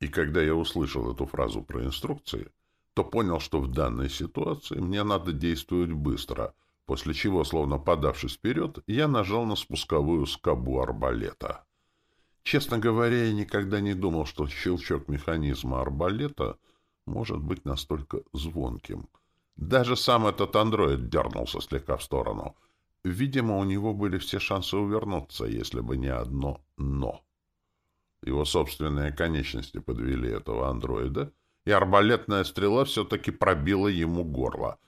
И когда я услышал эту фразу про инструкции, то понял, что в данной ситуации мне надо действовать быстро, после чего, словно подавшись вперед, я нажал на спусковую скобу арбалета. Честно говоря, я никогда не думал, что щелчок механизма арбалета может быть настолько звонким. Даже сам этот андроид дернулся слегка в сторону. Видимо, у него были все шансы увернуться, если бы не одно «но». Его собственные конечности подвели этого андроида, и арбалетная стрела все-таки пробила ему горло.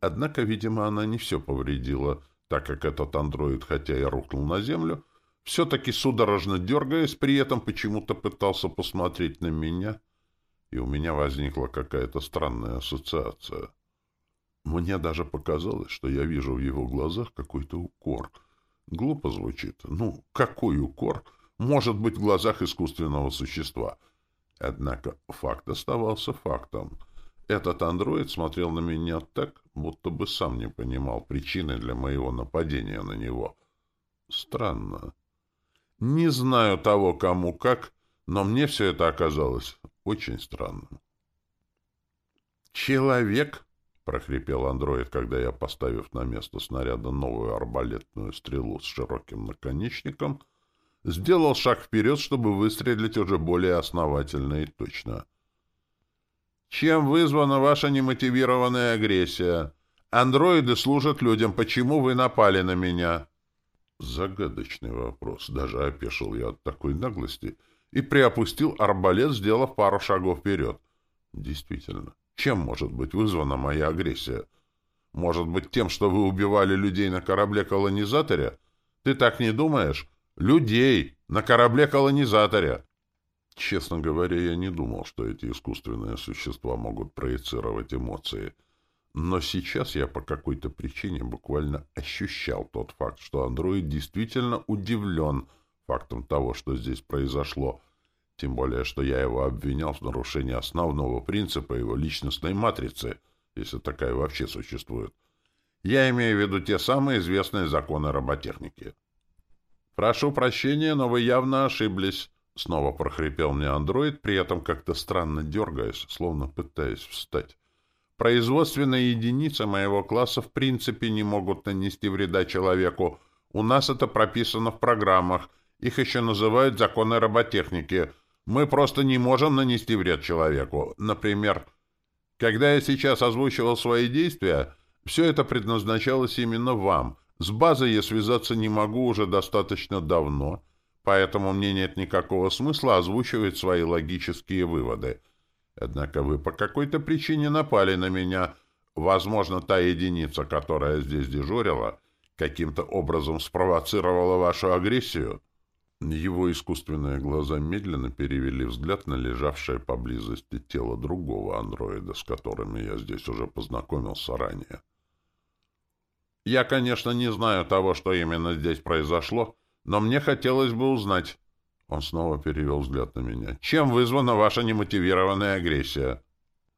Однако, видимо, она не все повредила, так как этот андроид, хотя и рухнул на землю, все-таки судорожно дергаясь, при этом почему-то пытался посмотреть на меня, и у меня возникла какая-то странная ассоциация. Мне даже показалось, что я вижу в его глазах какой-то укор. Глупо звучит. Ну, какой укор? — может быть в глазах искусственного существа. Однако факт оставался фактом. Этот андроид смотрел на меня так, будто бы сам не понимал причины для моего нападения на него. Странно. Не знаю того, кому как, Но мне все это оказалось очень странным. «Человек?» — прохрипел андроид, когда я, поставив на место снаряда новую арбалетную стрелу с широким наконечником, сделал шаг вперед, чтобы выстрелить уже более основательно и точно. «Чем вызвана ваша немотивированная агрессия? Андроиды служат людям. Почему вы напали на меня?» Загадочный вопрос. Даже опешил я от такой наглости и приопустил арбалет, сделав пару шагов вперед. Действительно, чем может быть вызвана моя агрессия? Может быть, тем, что вы убивали людей на корабле-колонизаторе? Ты так не думаешь? Людей! На корабле-колонизаторе! Честно говоря, я не думал, что эти искусственные существа могут проецировать эмоции — но сейчас я по какой-то причине буквально ощущал тот факт, что андроид действительно удивлен фактом того, что здесь произошло. Тем более, что я его обвинял в нарушении основного принципа его личностной матрицы, если такая вообще существует. Я имею в виду те самые известные законы роботехники. «Прошу прощения, но вы явно ошиблись», — снова прохрипел мне андроид, при этом как-то странно дергаясь, словно пытаясь встать. Производственные единицы моего класса в принципе не могут нанести вреда человеку. У нас это прописано в программах. Их еще называют законы роботехники. Мы просто не можем нанести вред человеку. Например, когда я сейчас озвучивал свои действия, все это предназначалось именно вам. С базой я связаться не могу уже достаточно давно, поэтому мне нет никакого смысла озвучивать свои логические выводы. Однако вы по какой-то причине напали на меня. Возможно, та единица, которая здесь дежурила, каким-то образом спровоцировала вашу агрессию. Его искусственные глаза медленно перевели взгляд на лежавшее поблизости тело другого андроида, с которыми я здесь уже познакомился ранее. Я, конечно, не знаю того, что именно здесь произошло, но мне хотелось бы узнать, он снова перевел взгляд на меня. «Чем вызвана ваша немотивированная агрессия?»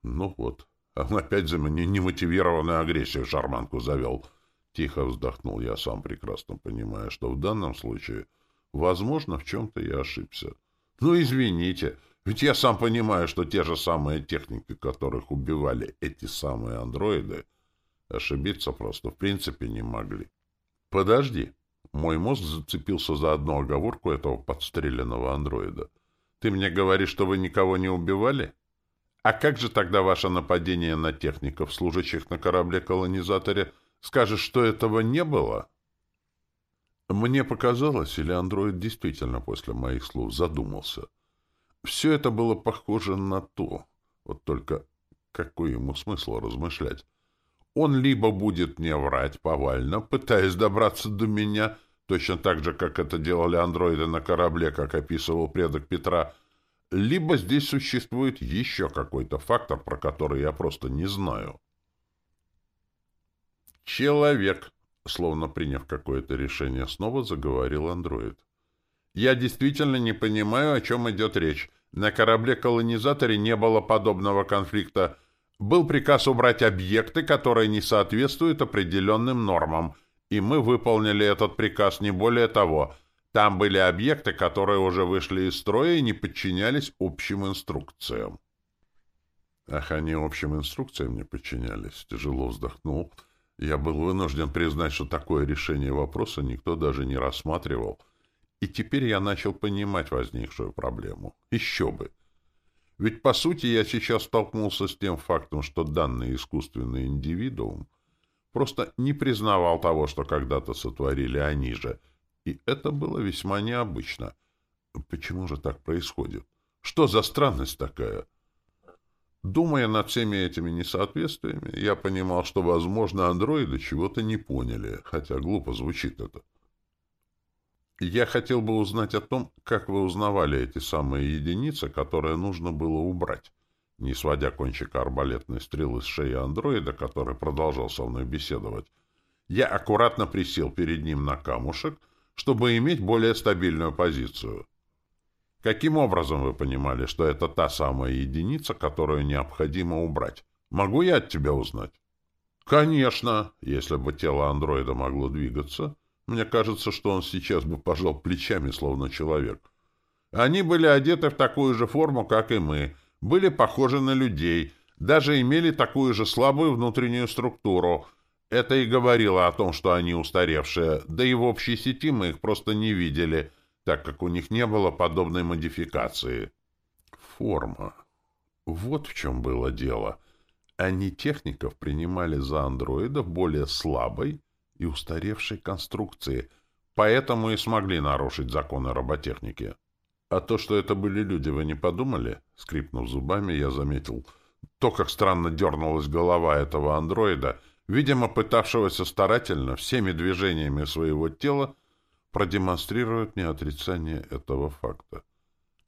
«Ну вот, он опять за меня немотивированную агрессию шарманку завел». Тихо вздохнул я, сам прекрасно понимая, что в данном случае, возможно, в чем-то я ошибся. «Ну, извините, ведь я сам понимаю, что те же самые техники, которых убивали эти самые андроиды, ошибиться просто в принципе не могли». «Подожди», мой мозг зацепился за одну оговорку этого подстреленного андроида. «Ты мне говоришь, что вы никого не убивали? А как же тогда ваше нападение на техников, служащих на корабле-колонизаторе? Скажешь, что этого не было?» Мне показалось, или андроид действительно после моих слов задумался. Все это было похоже на то. Вот только какой ему смысл размышлять? Он либо будет мне врать повально, пытаясь добраться до меня, точно так же, как это делали андроиды на корабле, как описывал предок Петра, либо здесь существует еще какой-то фактор, про который я просто не знаю. «Человек», словно приняв какое-то решение, снова заговорил андроид. «Я действительно не понимаю, о чем идет речь. На корабле-колонизаторе не было подобного конфликта. Был приказ убрать объекты, которые не соответствуют определенным нормам, и мы выполнили этот приказ не более того. Там были объекты, которые уже вышли из строя и не подчинялись общим инструкциям. Ах, они общим инструкциям не подчинялись. Тяжело вздохнул. Я был вынужден признать, что такое решение вопроса никто даже не рассматривал. И теперь я начал понимать возникшую проблему. Еще бы. Ведь, по сути, я сейчас столкнулся с тем фактом, что данный искусственный индивидуум просто не признавал того, что когда-то сотворили они же. И это было весьма необычно. Почему же так происходит? Что за странность такая? Думая над всеми этими несоответствиями, я понимал, что, возможно, андроиды чего-то не поняли, хотя глупо звучит это. Я хотел бы узнать о том, как вы узнавали эти самые единицы, которые нужно было убрать. Не сводя кончика арбалетной стрелы с шеи андроида, который продолжал со мной беседовать, я аккуратно присел перед ним на камушек, чтобы иметь более стабильную позицию. Каким образом вы понимали, что это та самая единица, которую необходимо убрать? Могу я от тебя узнать? Конечно, если бы тело андроида могло двигаться, мне кажется, что он сейчас бы пожал плечами, словно человек. Они были одеты в такую же форму, как и мы, были похожи на людей, даже имели такую же слабую внутреннюю структуру. Это и говорило о том, что они устаревшие, да и в общей сети мы их просто не видели, так как у них не было подобной модификации. Форма. Вот в чем было дело. Они техников принимали за андроидов более слабой и устаревшей конструкции, поэтому и смогли нарушить законы роботехники. А то, что это были люди, вы не подумали? Скрипнув зубами, я заметил то, как странно дернулась голова этого андроида, видимо, пытавшегося старательно всеми движениями своего тела продемонстрировать мне отрицание этого факта.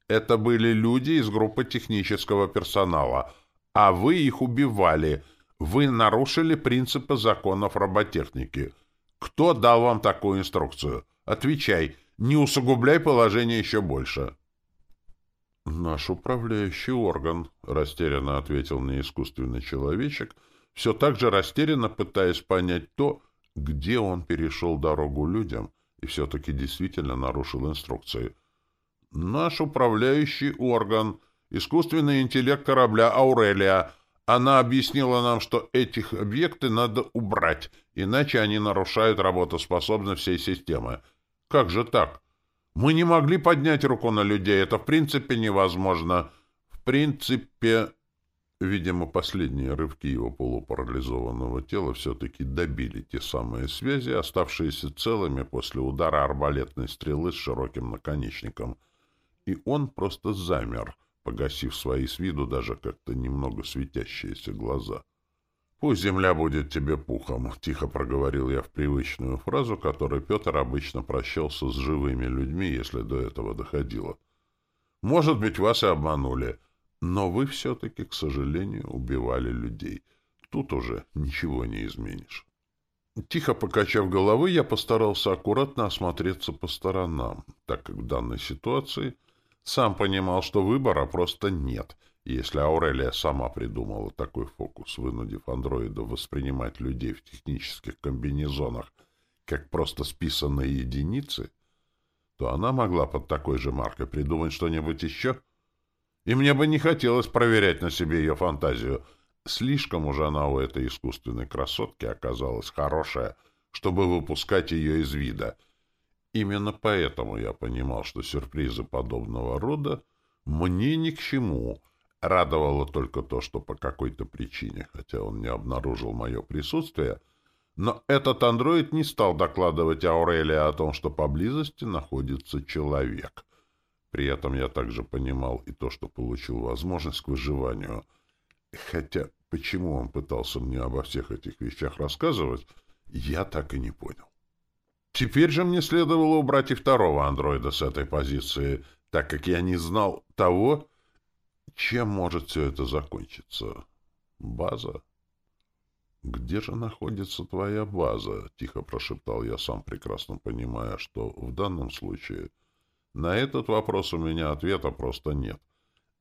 Это были люди из группы технического персонала, а вы их убивали. Вы нарушили принципы законов роботехники. Кто дал вам такую инструкцию? Отвечай, не усугубляй положение еще больше. «Наш управляющий орган», — растерянно ответил мне искусственный человечек, все так же растерянно пытаясь понять то, где он перешел дорогу людям и все-таки действительно нарушил инструкции. Наш управляющий орган, искусственный интеллект корабля «Аурелия». Она объяснила нам, что этих объекты надо убрать, иначе они нарушают работоспособность всей системы. Как же так? Мы не могли поднять руку на людей. Это в принципе невозможно. В принципе... Видимо, последние рывки его полупарализованного тела все-таки добили те самые связи, оставшиеся целыми после удара арбалетной стрелы с широким наконечником — и он просто замер, погасив свои с виду даже как-то немного светящиеся глаза. «Пусть земля будет тебе пухом», — тихо проговорил я в привычную фразу, которой Петр обычно прощался с живыми людьми, если до этого доходило. «Может быть, вас и обманули, но вы все-таки, к сожалению, убивали людей. Тут уже ничего не изменишь». Тихо покачав головой, я постарался аккуратно осмотреться по сторонам, так как в данной ситуации — сам понимал, что выбора просто нет. Если Аурелия сама придумала такой фокус, вынудив андроидов воспринимать людей в технических комбинезонах как просто списанные единицы, то она могла под такой же маркой придумать что-нибудь еще. И мне бы не хотелось проверять на себе ее фантазию. Слишком уже она у этой искусственной красотки оказалась хорошая, чтобы выпускать ее из вида — Именно поэтому я понимал, что сюрпризы подобного рода мне ни к чему. Радовало только то, что по какой-то причине, хотя он не обнаружил мое присутствие, но этот андроид не стал докладывать Аурелия о том, что поблизости находится человек. При этом я также понимал и то, что получил возможность к выживанию. Хотя почему он пытался мне обо всех этих вещах рассказывать, я так и не понял. Теперь же мне следовало убрать и второго андроида с этой позиции, так как я не знал того, чем может все это закончиться. База? «Где же находится твоя база?» — тихо прошептал я, сам прекрасно понимая, что в данном случае на этот вопрос у меня ответа просто нет.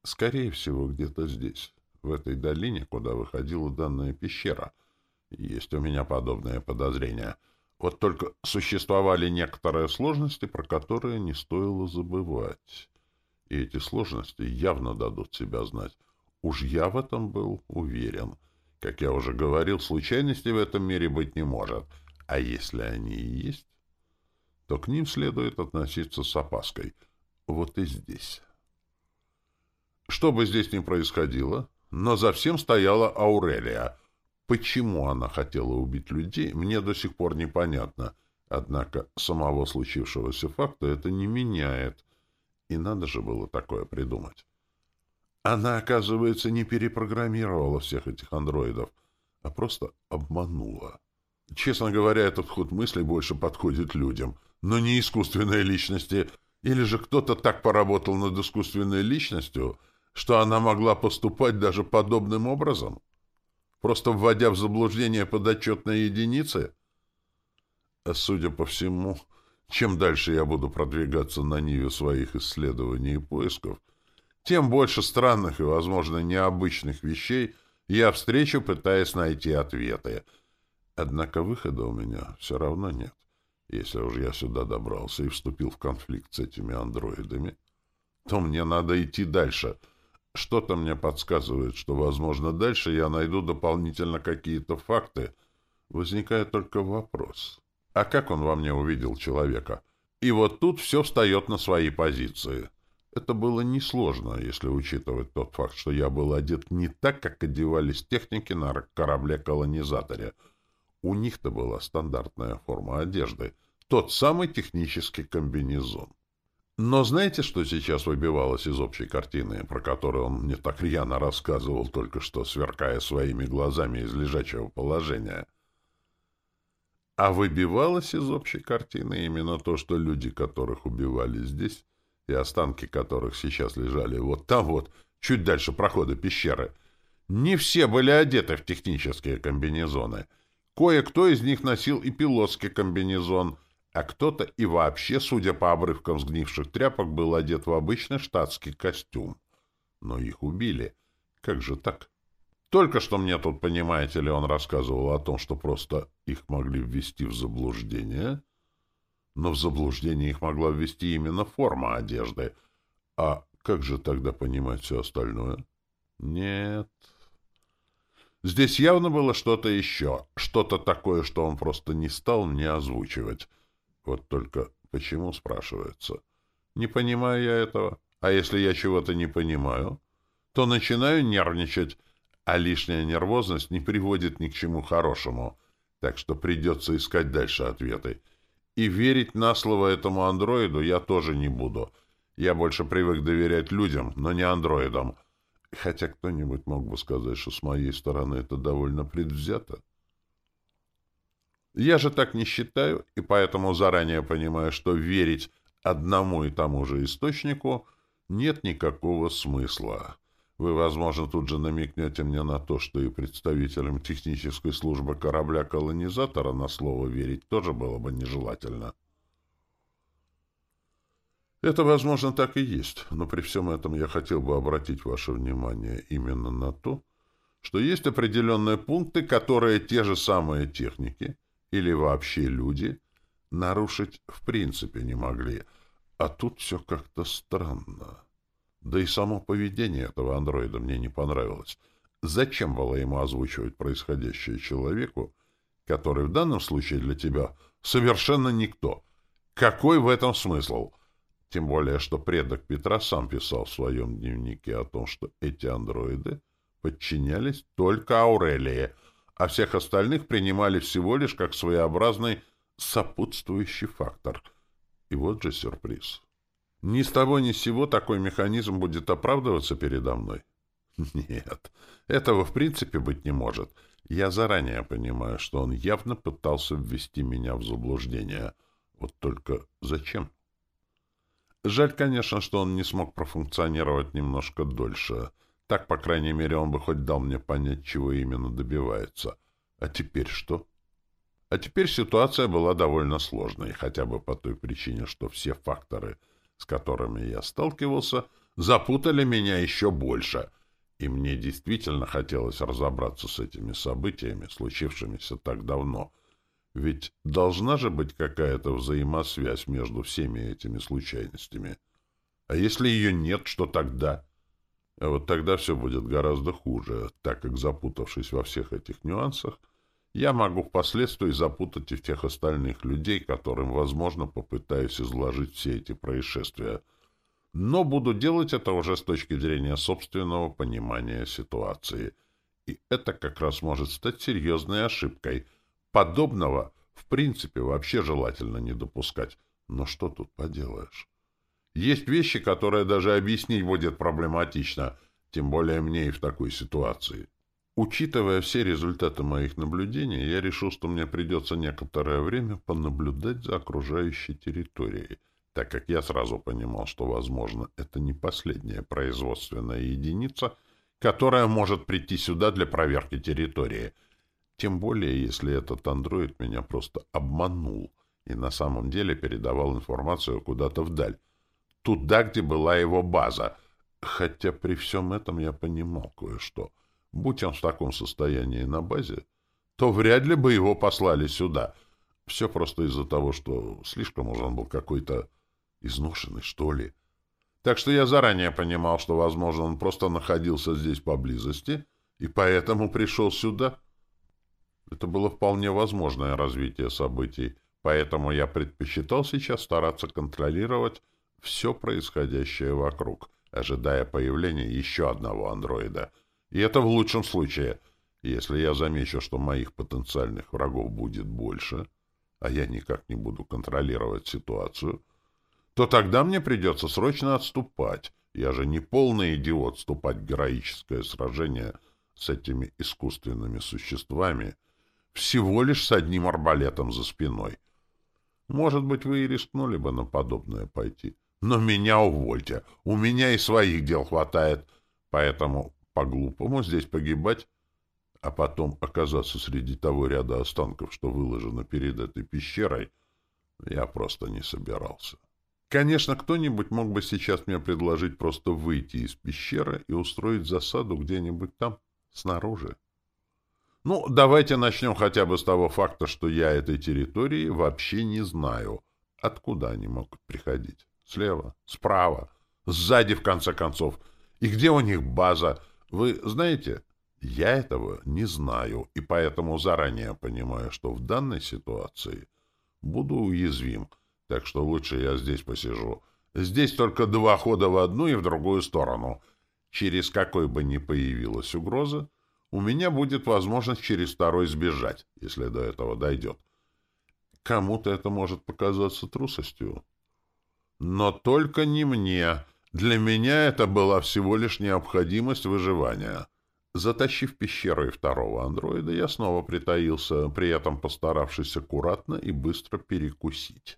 Скорее всего, где-то здесь, в этой долине, куда выходила данная пещера. Есть у меня подобное подозрение — вот только существовали некоторые сложности, про которые не стоило забывать. И эти сложности явно дадут себя знать. Уж я в этом был уверен. Как я уже говорил, случайностей в этом мире быть не может. А если они и есть, то к ним следует относиться с опаской. Вот и здесь. Что бы здесь ни происходило, но за всем стояла Аурелия — Почему она хотела убить людей, мне до сих пор непонятно. Однако самого случившегося факта это не меняет. И надо же было такое придумать. Она, оказывается, не перепрограммировала всех этих андроидов, а просто обманула. Честно говоря, этот ход мыслей больше подходит людям, но не искусственной личности. Или же кто-то так поработал над искусственной личностью, что она могла поступать даже подобным образом? просто вводя в заблуждение подотчетные единицы? А судя по всему, чем дальше я буду продвигаться на ниве своих исследований и поисков, тем больше странных и, возможно, необычных вещей я встречу, пытаясь найти ответы. Однако выхода у меня все равно нет. Если уж я сюда добрался и вступил в конфликт с этими андроидами, то мне надо идти дальше. Что-то мне подсказывает, что, возможно, дальше я найду дополнительно какие-то факты. Возникает только вопрос. А как он во мне увидел человека? И вот тут все встает на свои позиции. Это было несложно, если учитывать тот факт, что я был одет не так, как одевались техники на корабле-колонизаторе. У них-то была стандартная форма одежды. Тот самый технический комбинезон. Но знаете, что сейчас выбивалось из общей картины, про которую он мне так рьяно рассказывал, только что сверкая своими глазами из лежачего положения? А выбивалось из общей картины именно то, что люди, которых убивали здесь, и останки которых сейчас лежали вот там вот, чуть дальше прохода пещеры, не все были одеты в технические комбинезоны. Кое-кто из них носил и пилотский комбинезон, а кто-то и вообще, судя по обрывкам сгнивших тряпок, был одет в обычный штатский костюм. Но их убили. Как же так? Только что мне тут, понимаете ли, он рассказывал о том, что просто их могли ввести в заблуждение, но в заблуждение их могла ввести именно форма одежды. А как же тогда понимать все остальное? Нет. Здесь явно было что-то еще, что-то такое, что он просто не стал мне озвучивать. Вот только почему, спрашивается? Не понимаю я этого. А если я чего-то не понимаю, то начинаю нервничать, а лишняя нервозность не приводит ни к чему хорошему, так что придется искать дальше ответы. И верить на слово этому андроиду я тоже не буду. Я больше привык доверять людям, но не андроидам. Хотя кто-нибудь мог бы сказать, что с моей стороны это довольно предвзято. Я же так не считаю, и поэтому заранее понимаю, что верить одному и тому же источнику нет никакого смысла. Вы, возможно, тут же намекнете мне на то, что и представителям технической службы корабля-колонизатора на слово верить тоже было бы нежелательно. Это, возможно, так и есть, но при всем этом я хотел бы обратить ваше внимание именно на то, что есть определенные пункты, которые те же самые техники или вообще люди нарушить в принципе не могли, а тут все как-то странно. Да и само поведение этого андроида мне не понравилось. Зачем было ему озвучивать происходящее человеку, который в данном случае для тебя совершенно никто? Какой в этом смысл? Тем более, что предок Петра сам писал в своем дневнике о том, что эти андроиды подчинялись только Аурелии, а всех остальных принимали всего лишь как своеобразный сопутствующий фактор. И вот же сюрприз. Ни с того ни с сего такой механизм будет оправдываться передо мной? Нет, этого в принципе быть не может. Я заранее понимаю, что он явно пытался ввести меня в заблуждение. Вот только зачем? Жаль, конечно, что он не смог профункционировать немножко дольше. Так, по крайней мере, он бы хоть дал мне понять, чего именно добивается. А теперь что? А теперь ситуация была довольно сложной, хотя бы по той причине, что все факторы — с которыми я сталкивался, запутали меня еще больше, и мне действительно хотелось разобраться с этими событиями, случившимися так давно. Ведь должна же быть какая-то взаимосвязь между всеми этими случайностями. А если ее нет, что тогда? А вот тогда все будет гораздо хуже, так как, запутавшись во всех этих нюансах, я могу впоследствии запутать и тех остальных людей, которым, возможно, попытаюсь изложить все эти происшествия. Но буду делать это уже с точки зрения собственного понимания ситуации. И это как раз может стать серьезной ошибкой. Подобного, в принципе, вообще желательно не допускать. Но что тут поделаешь? Есть вещи, которые даже объяснить будет проблематично, тем более мне и в такой ситуации. Учитывая все результаты моих наблюдений, я решил, что мне придется некоторое время понаблюдать за окружающей территорией, так как я сразу понимал, что, возможно, это не последняя производственная единица, которая может прийти сюда для проверки территории. Тем более, если этот андроид меня просто обманул и на самом деле передавал информацию куда-то вдаль, туда, где была его база. Хотя при всем этом я понимал кое-что — Будь он в таком состоянии на базе, то вряд ли бы его послали сюда. Все просто из-за того, что слишком уж он был какой-то изношенный, что ли. Так что я заранее понимал, что, возможно, он просто находился здесь поблизости, и поэтому пришел сюда. Это было вполне возможное развитие событий, поэтому я предпочитал сейчас стараться контролировать все происходящее вокруг, ожидая появления еще одного андроида. И это в лучшем случае. Если я замечу, что моих потенциальных врагов будет больше, а я никак не буду контролировать ситуацию, то тогда мне придется срочно отступать. Я же не полный идиот вступать в героическое сражение с этими искусственными существами, всего лишь с одним арбалетом за спиной. Может быть, вы и рискнули бы на подобное пойти. Но меня увольте. У меня и своих дел хватает. Поэтому по-глупому здесь погибать, а потом оказаться среди того ряда останков, что выложено перед этой пещерой, я просто не собирался. Конечно, кто-нибудь мог бы сейчас мне предложить просто выйти из пещеры и устроить засаду где-нибудь там, снаружи. Ну, давайте начнем хотя бы с того факта, что я этой территории вообще не знаю. Откуда они могут приходить? Слева? Справа? Сзади, в конце концов? И где у них база? Вы знаете, я этого не знаю, и поэтому заранее понимаю, что в данной ситуации буду уязвим — так что лучше я здесь посижу. Здесь только два хода в одну и в другую сторону. Через какой бы ни появилась угроза, у меня будет возможность через второй сбежать, если до этого дойдет. Кому-то это может показаться трусостью. Но только не мне. Для меня это была всего лишь необходимость выживания. Затащив пещеру и второго андроида, я снова притаился, при этом постаравшись аккуратно и быстро перекусить.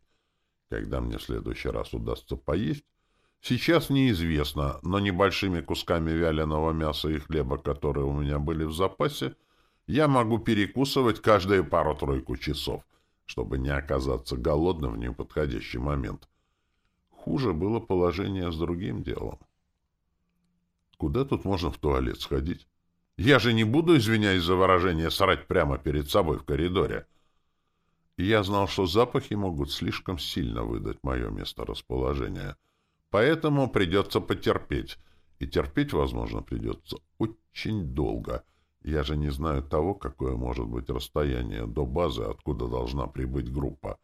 Когда мне в следующий раз удастся поесть, сейчас неизвестно, но небольшими кусками вяленого мяса и хлеба, которые у меня были в запасе, я могу перекусывать каждые пару-тройку часов, чтобы не оказаться голодным в неподходящий момент. Хуже было положение с другим делом. Куда тут можно в туалет сходить? Я же не буду, извиняюсь за выражение, срать прямо перед собой в коридоре я знал, что запахи могут слишком сильно выдать мое месторасположение. Поэтому придется потерпеть. И терпеть, возможно, придется очень долго. Я же не знаю того, какое может быть расстояние до базы, откуда должна прибыть группа.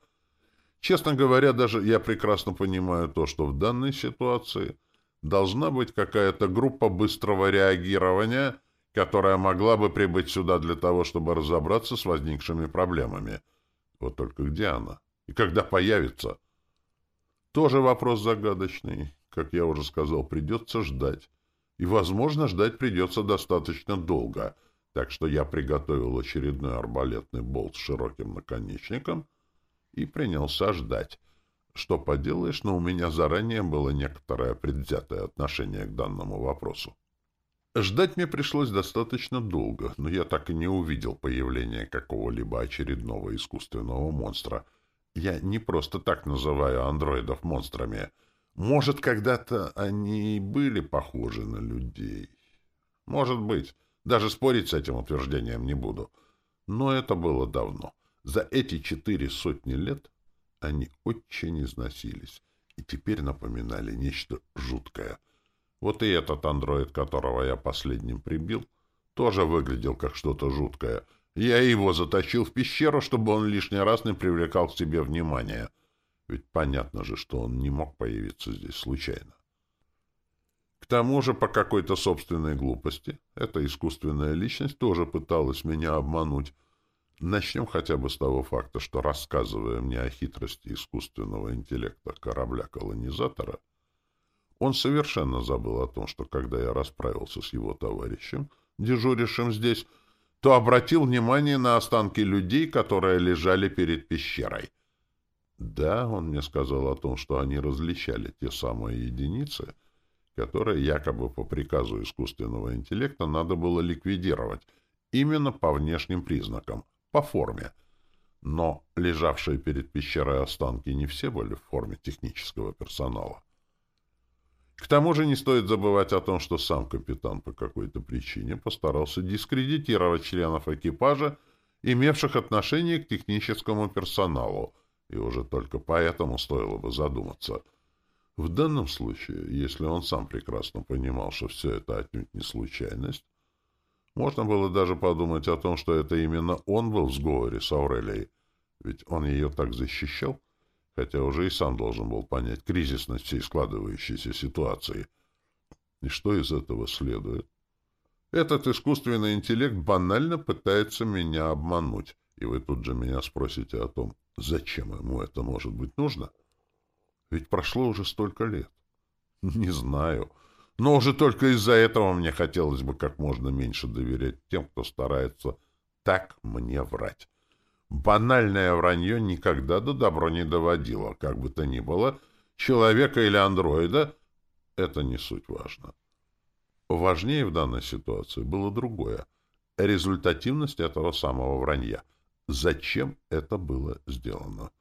Честно говоря, даже я прекрасно понимаю то, что в данной ситуации должна быть какая-то группа быстрого реагирования, которая могла бы прибыть сюда для того, чтобы разобраться с возникшими проблемами — вот только где она? И когда появится? Тоже вопрос загадочный. Как я уже сказал, придется ждать. И, возможно, ждать придется достаточно долго. Так что я приготовил очередной арбалетный болт с широким наконечником и принялся ждать. Что поделаешь, но у меня заранее было некоторое предвзятое отношение к данному вопросу. Ждать мне пришлось достаточно долго, но я так и не увидел появления какого-либо очередного искусственного монстра. Я не просто так называю андроидов монстрами. Может, когда-то они и были похожи на людей. Может быть. Даже спорить с этим утверждением не буду. Но это было давно. За эти четыре сотни лет они очень износились и теперь напоминали нечто жуткое — вот и этот андроид, которого я последним прибил, тоже выглядел как что-то жуткое. Я его затащил в пещеру, чтобы он лишний раз не привлекал к себе внимания. Ведь понятно же, что он не мог появиться здесь случайно. К тому же, по какой-то собственной глупости, эта искусственная личность тоже пыталась меня обмануть. Начнем хотя бы с того факта, что, рассказывая мне о хитрости искусственного интеллекта корабля-колонизатора, он совершенно забыл о том, что когда я расправился с его товарищем, дежурившим здесь, то обратил внимание на останки людей, которые лежали перед пещерой. Да, он мне сказал о том, что они различали те самые единицы, которые якобы по приказу искусственного интеллекта надо было ликвидировать именно по внешним признакам, по форме. Но лежавшие перед пещерой останки не все были в форме технического персонала. К тому же не стоит забывать о том, что сам капитан по какой-то причине постарался дискредитировать членов экипажа, имевших отношение к техническому персоналу, и уже только поэтому стоило бы задуматься. В данном случае, если он сам прекрасно понимал, что все это отнюдь не случайность, можно было даже подумать о том, что это именно он был в сговоре с Аурелией, ведь он ее так защищал, хотя уже и сам должен был понять кризисность всей складывающейся ситуации. И что из этого следует? Этот искусственный интеллект банально пытается меня обмануть, и вы тут же меня спросите о том, зачем ему это может быть нужно? Ведь прошло уже столько лет. Не знаю. Но уже только из-за этого мне хотелось бы как можно меньше доверять тем, кто старается так мне врать. Банальное вранье никогда до добро не доводило, как бы то ни было, человека или андроида, это не суть важно. Важнее в данной ситуации было другое — результативность этого самого вранья. Зачем это было сделано?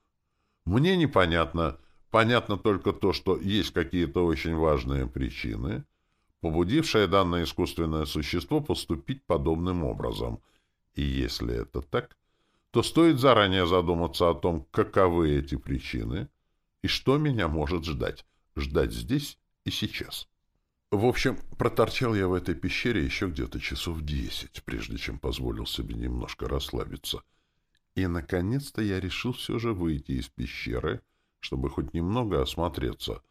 Мне непонятно, Понятно только то, что есть какие-то очень важные причины, побудившие данное искусственное существо поступить подобным образом. И если это так, то стоит заранее задуматься о том, каковы эти причины и что меня может ждать. Ждать здесь и сейчас. В общем, проторчал я в этой пещере еще где-то часов десять, прежде чем позволил себе немножко расслабиться. И, наконец-то, я решил все же выйти из пещеры — чтобы хоть немного осмотреться.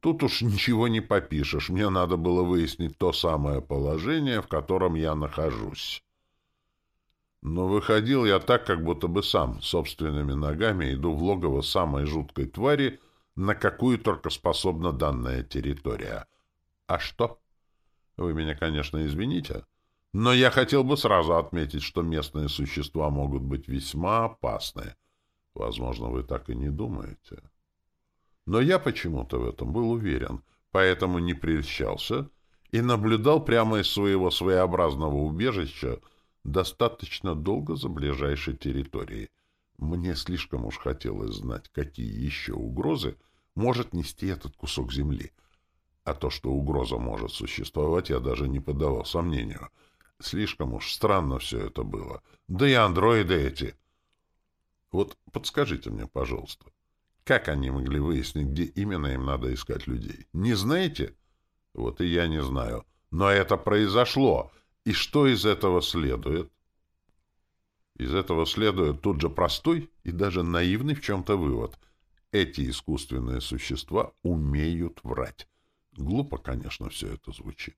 Тут уж ничего не попишешь, мне надо было выяснить то самое положение, в котором я нахожусь. Но выходил я так, как будто бы сам, собственными ногами, иду в логово самой жуткой твари, на какую только способна данная территория. А что? Вы меня, конечно, извините, но я хотел бы сразу отметить, что местные существа могут быть весьма опасны. Возможно, вы так и не думаете. Но я почему-то в этом был уверен, поэтому не прельщался и наблюдал прямо из своего своеобразного убежища достаточно долго за ближайшей территорией. Мне слишком уж хотелось знать, какие еще угрозы может нести этот кусок земли. А то, что угроза может существовать, я даже не подавал сомнению. Слишком уж странно все это было. Да и андроиды эти. Вот подскажите мне, пожалуйста, как они могли выяснить, где именно им надо искать людей? Не знаете? Вот и я не знаю. Но это произошло. И что из этого следует? Из этого следует тут же простой и даже наивный в чем-то вывод. Эти искусственные существа умеют врать. Глупо, конечно, все это звучит.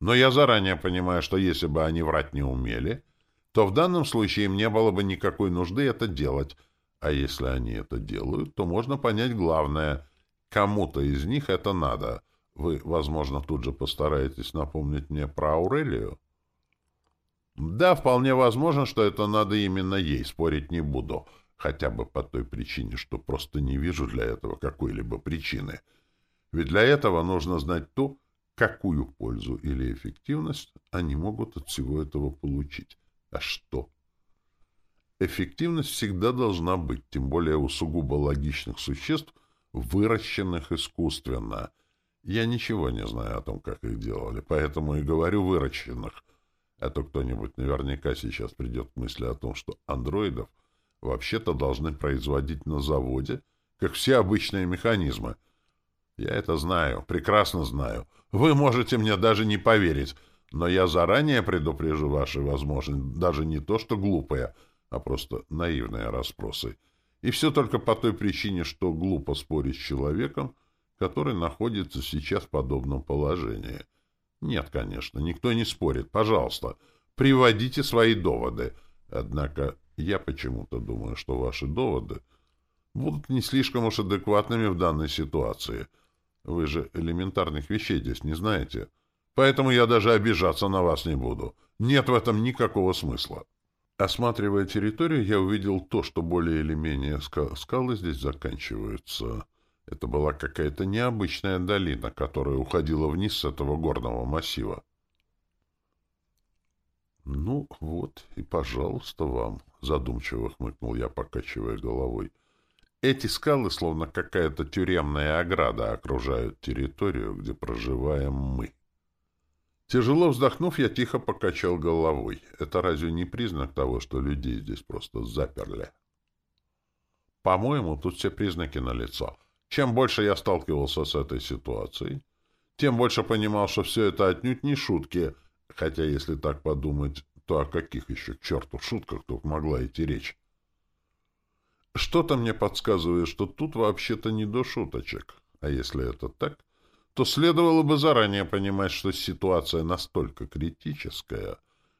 Но я заранее понимаю, что если бы они врать не умели, то в данном случае им не было бы никакой нужды это делать, а если они это делают, то можно понять главное. Кому-то из них это надо. Вы, возможно, тут же постараетесь напомнить мне про Аурелию? Да, вполне возможно, что это надо именно ей, спорить не буду. Хотя бы по той причине, что просто не вижу для этого какой-либо причины. Ведь для этого нужно знать то, какую пользу или эффективность они могут от всего этого получить. А что? Эффективность всегда должна быть, тем более у сугубо логичных существ, выращенных искусственно. Я ничего не знаю о том, как их делали, поэтому и говорю выращенных. А то кто-нибудь наверняка сейчас придет к мысли о том, что андроидов вообще-то должны производить на заводе, как все обычные механизмы. Я это знаю, прекрасно знаю. Вы можете мне даже не поверить, но я заранее предупрежу ваши возможности, даже не то, что глупые, а просто наивные расспросы. И все только по той причине, что глупо спорить с человеком, который находится сейчас в подобном положении. Нет, конечно, никто не спорит. Пожалуйста, приводите свои доводы. Однако я почему-то думаю, что ваши доводы будут не слишком уж адекватными в данной ситуации. Вы же элементарных вещей здесь не знаете. Поэтому я даже обижаться на вас не буду. Нет в этом никакого смысла. Осматривая территорию, я увидел то, что более или менее скалы здесь заканчиваются. Это была какая-то необычная долина, которая уходила вниз с этого горного массива. «Ну вот и пожалуйста вам», — задумчиво хмыкнул я, покачивая головой. «Эти скалы, словно какая-то тюремная ограда, окружают территорию, где проживаем мы». Тяжело вздохнув, я тихо покачал головой. Это разве не признак того, что людей здесь просто заперли? По-моему, тут все признаки налицо. Чем больше я сталкивался с этой ситуацией, тем больше понимал, что все это отнюдь не шутки, хотя, если так подумать, то о каких еще к черту шутках тут могла идти речь? Что-то мне подсказывает, что тут вообще-то не до шуточек. А если это так, то следовало бы заранее понимать, что ситуация настолько критическая,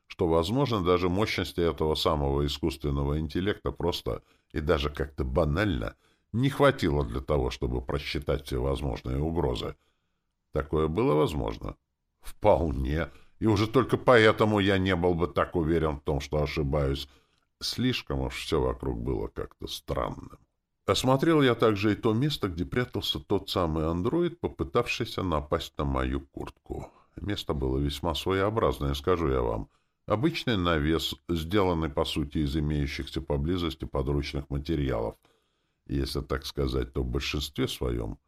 что, возможно, даже мощности этого самого искусственного интеллекта просто и даже как-то банально не хватило для того, чтобы просчитать все возможные угрозы. Такое было возможно? Вполне. И уже только поэтому я не был бы так уверен в том, что ошибаюсь. Слишком уж все вокруг было как-то странным. Осмотрел я также и то место, где прятался тот самый андроид, попытавшийся напасть на мою куртку. Место было весьма своеобразное, скажу я вам. Обычный навес, сделанный, по сути, из имеющихся поблизости подручных материалов. Если так сказать, то в большинстве своем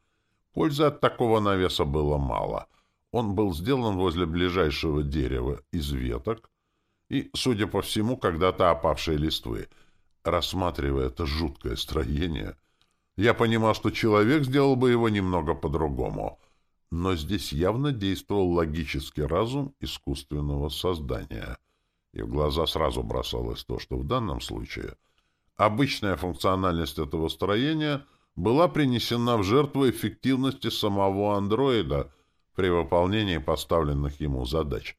пользы от такого навеса было мало. Он был сделан возле ближайшего дерева из веток и, судя по всему, когда-то опавшей листвы — Рассматривая это жуткое строение, я понимал, что человек сделал бы его немного по-другому. Но здесь явно действовал логический разум искусственного создания. И в глаза сразу бросалось то, что в данном случае обычная функциональность этого строения была принесена в жертву эффективности самого андроида при выполнении поставленных ему задач.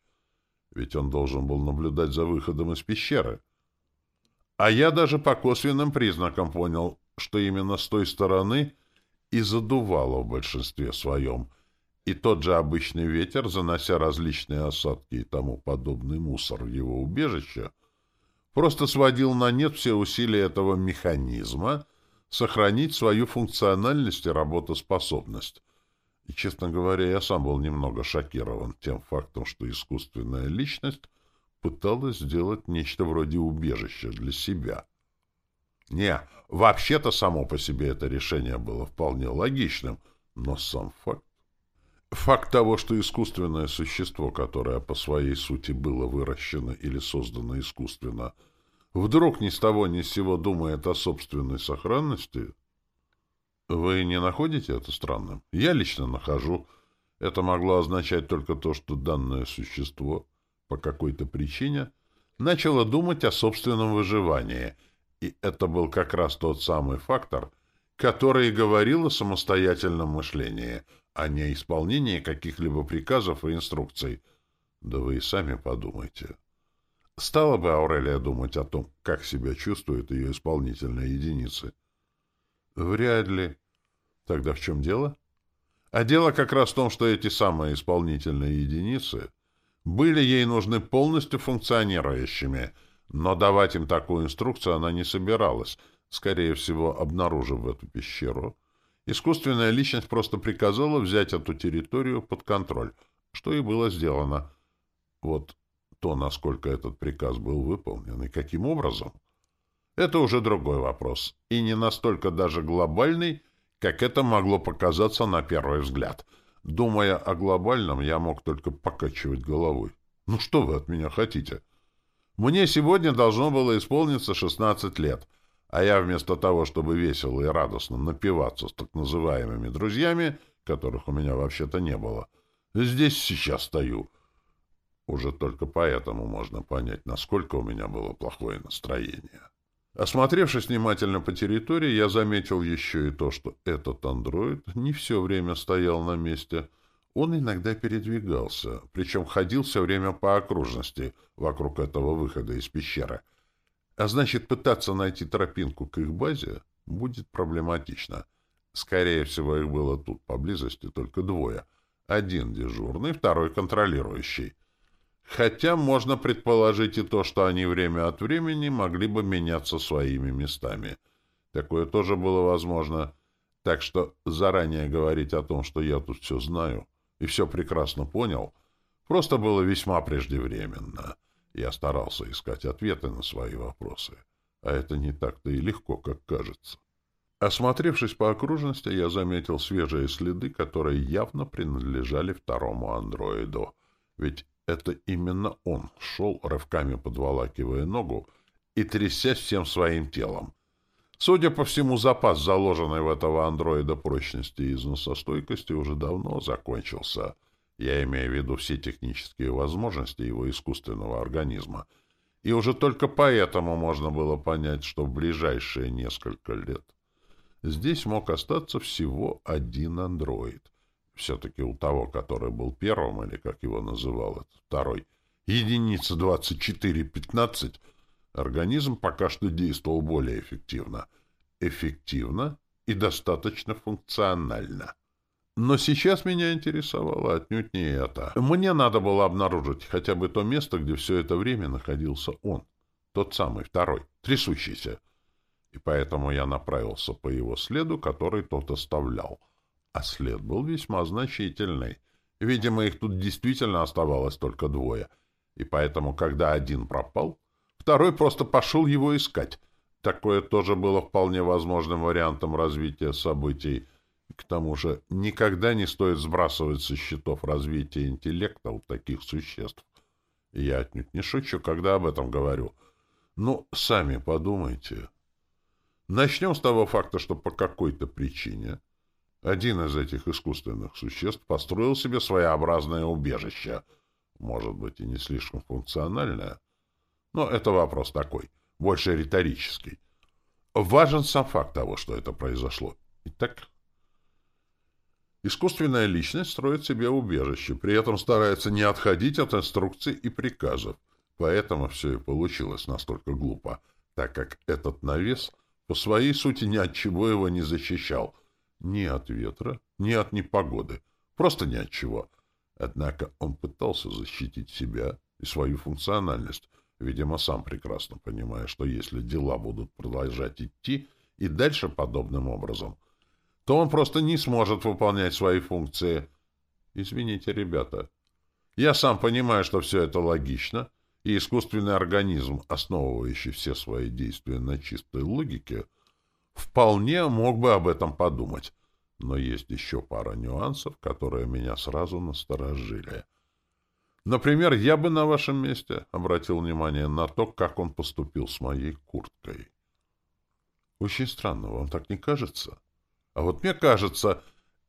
Ведь он должен был наблюдать за выходом из пещеры — а я даже по косвенным признакам понял, что именно с той стороны и задувало в большинстве своем. И тот же обычный ветер, занося различные осадки и тому подобный мусор в его убежище, просто сводил на нет все усилия этого механизма сохранить свою функциональность и работоспособность. И, честно говоря, я сам был немного шокирован тем фактом, что искусственная личность пыталась сделать нечто вроде убежища для себя. Не, вообще-то само по себе это решение было вполне логичным, но сам факт... Факт того, что искусственное существо, которое по своей сути было выращено или создано искусственно, вдруг ни с того ни с сего думает о собственной сохранности, вы не находите это странным? Я лично нахожу. Это могло означать только то, что данное существо — по какой-то причине начала думать о собственном выживании, и это был как раз тот самый фактор, который говорил о самостоятельном мышлении, а не исполнении каких-либо приказов и инструкций. Да вы и сами подумайте. Стала бы Аурелия думать о том, как себя чувствуют ее исполнительные единицы? Вряд ли. Тогда в чем дело? А дело как раз в том, что эти самые исполнительные единицы были ей нужны полностью функционирующими, но давать им такую инструкцию она не собиралась, скорее всего, обнаружив эту пещеру. Искусственная личность просто приказала взять эту территорию под контроль, что и было сделано. Вот то, насколько этот приказ был выполнен и каким образом, это уже другой вопрос, и не настолько даже глобальный, как это могло показаться на первый взгляд — Думая о глобальном, я мог только покачивать головой. Ну что вы от меня хотите? Мне сегодня должно было исполниться 16 лет, а я вместо того, чтобы весело и радостно напиваться с так называемыми друзьями, которых у меня вообще-то не было, здесь сейчас стою. Уже только поэтому можно понять, насколько у меня было плохое настроение. Осмотревшись внимательно по территории, я заметил еще и то, что этот андроид не все время стоял на месте. Он иногда передвигался, причем ходил все время по окружности вокруг этого выхода из пещеры. А значит, пытаться найти тропинку к их базе будет проблематично. Скорее всего, их было тут поблизости только двое. Один дежурный, второй контролирующий. Хотя можно предположить и то, что они время от времени могли бы меняться своими местами. Такое тоже было возможно. Так что заранее говорить о том, что я тут все знаю и все прекрасно понял, просто было весьма преждевременно. Я старался искать ответы на свои вопросы. А это не так-то и легко, как кажется. Осмотревшись по окружности, я заметил свежие следы, которые явно принадлежали второму андроиду. Ведь это именно он шел, рывками подволакивая ногу и трясясь всем своим телом. Судя по всему, запас, заложенный в этого андроида прочности и износостойкости, уже давно закончился. Я имею в виду все технические возможности его искусственного организма. И уже только поэтому можно было понять, что в ближайшие несколько лет здесь мог остаться всего один андроид. Все-таки у того, который был первым, или как его называл этот второй, единица 2415, Организм пока что действовал более эффективно. Эффективно и достаточно функционально. Но сейчас меня интересовало отнюдь не это. Мне надо было обнаружить хотя бы то место, где все это время находился он. Тот самый, второй, трясущийся. И поэтому я направился по его следу, который тот оставлял. А след был весьма значительный. Видимо, их тут действительно оставалось только двое. И поэтому, когда один пропал, Второй просто пошел его искать. Такое тоже было вполне возможным вариантом развития событий. К тому же никогда не стоит сбрасывать со счетов развития интеллекта у таких существ. Я отнюдь не шучу, когда об этом говорю. Ну, сами подумайте. Начнем с того факта, что по какой-то причине один из этих искусственных существ построил себе своеобразное убежище. Может быть, и не слишком функциональное, но это вопрос такой, больше риторический. Важен сам факт того, что это произошло. Итак, искусственная личность строит себе убежище, при этом старается не отходить от инструкций и приказов. Поэтому все и получилось настолько глупо, так как этот навес по своей сути ни от чего его не защищал. Ни от ветра, ни от непогоды. Просто ни от чего. Однако он пытался защитить себя и свою функциональность, Видимо, сам прекрасно понимая, что если дела будут продолжать идти и дальше подобным образом, то он просто не сможет выполнять свои функции. Извините, ребята. Я сам понимаю, что все это логично, и искусственный организм, основывающий все свои действия на чистой логике, вполне мог бы об этом подумать. Но есть еще пара нюансов, которые меня сразу насторожили — Например, я бы на вашем месте обратил внимание на то, как он поступил с моей курткой. Очень странно, вам так не кажется? А вот мне кажется,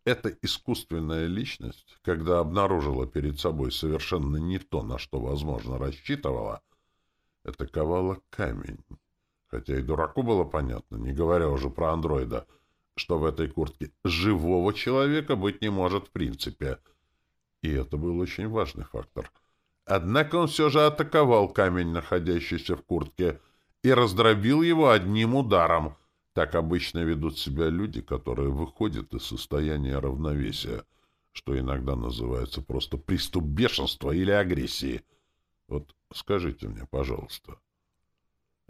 эта искусственная личность, когда обнаружила перед собой совершенно не то, на что, возможно, рассчитывала, это ковала камень. Хотя и дураку было понятно, не говоря уже про андроида, что в этой куртке живого человека быть не может в принципе — и это был очень важный фактор. Однако он все же атаковал камень, находящийся в куртке, и раздробил его одним ударом. Так обычно ведут себя люди, которые выходят из состояния равновесия, что иногда называется просто приступ бешенства или агрессии. Вот скажите мне, пожалуйста,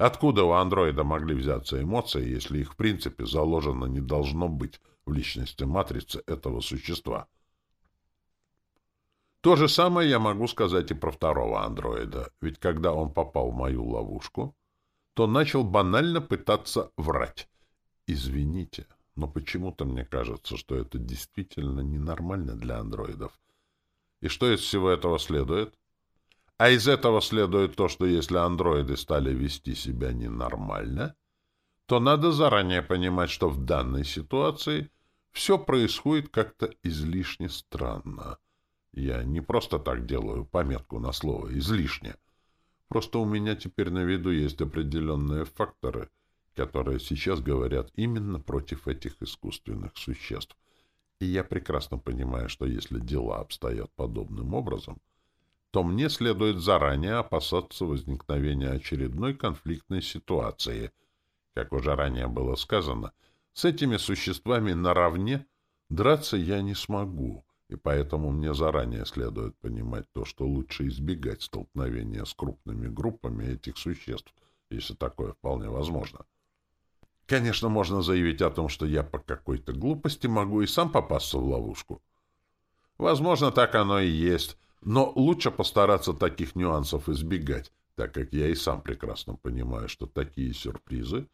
откуда у андроида могли взяться эмоции, если их в принципе заложено не должно быть в личности матрицы этого существа? — то же самое я могу сказать и про второго андроида, ведь когда он попал в мою ловушку, то начал банально пытаться врать. Извините, но почему-то мне кажется, что это действительно ненормально для андроидов. И что из всего этого следует? А из этого следует то, что если андроиды стали вести себя ненормально, то надо заранее понимать, что в данной ситуации все происходит как-то излишне странно. Я не просто так делаю пометку на слово «излишне». Просто у меня теперь на виду есть определенные факторы, которые сейчас говорят именно против этих искусственных существ. И я прекрасно понимаю, что если дела обстоят подобным образом, то мне следует заранее опасаться возникновения очередной конфликтной ситуации. Как уже ранее было сказано, с этими существами наравне драться я не смогу и поэтому мне заранее следует понимать то, что лучше избегать столкновения с крупными группами этих существ, если такое вполне возможно. Конечно, можно заявить о том, что я по какой-то глупости могу и сам попасться в ловушку. Возможно, так оно и есть, но лучше постараться таких нюансов избегать, так как я и сам прекрасно понимаю, что такие сюрпризы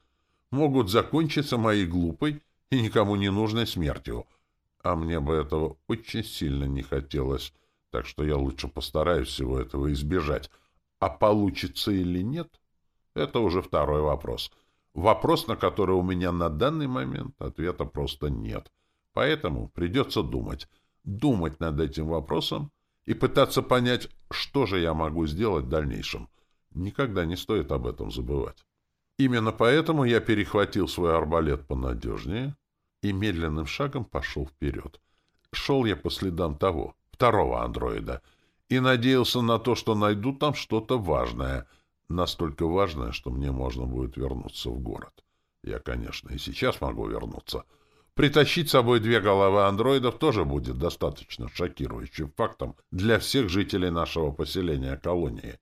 могут закончиться моей глупой и никому не нужной смертью — а мне бы этого очень сильно не хотелось, так что я лучше постараюсь всего этого избежать. А получится или нет, это уже второй вопрос. Вопрос, на который у меня на данный момент ответа просто нет. Поэтому придется думать. Думать над этим вопросом и пытаться понять, что же я могу сделать в дальнейшем. Никогда не стоит об этом забывать. Именно поэтому я перехватил свой арбалет понадежнее и медленным шагом пошел вперед. Шел я по следам того, второго андроида, и надеялся на то, что найду там что-то важное, настолько важное, что мне можно будет вернуться в город. Я, конечно, и сейчас могу вернуться. Притащить с собой две головы андроидов тоже будет достаточно шокирующим фактом для всех жителей нашего поселения колонии.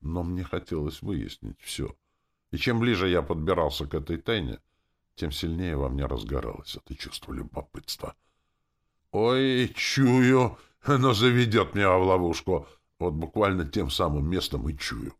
Но мне хотелось выяснить все. И чем ближе я подбирался к этой тайне, тем сильнее во мне разгоралось это чувство любопытства. «Ой, чую, оно заведет меня в ловушку. Вот буквально тем самым местом и чую».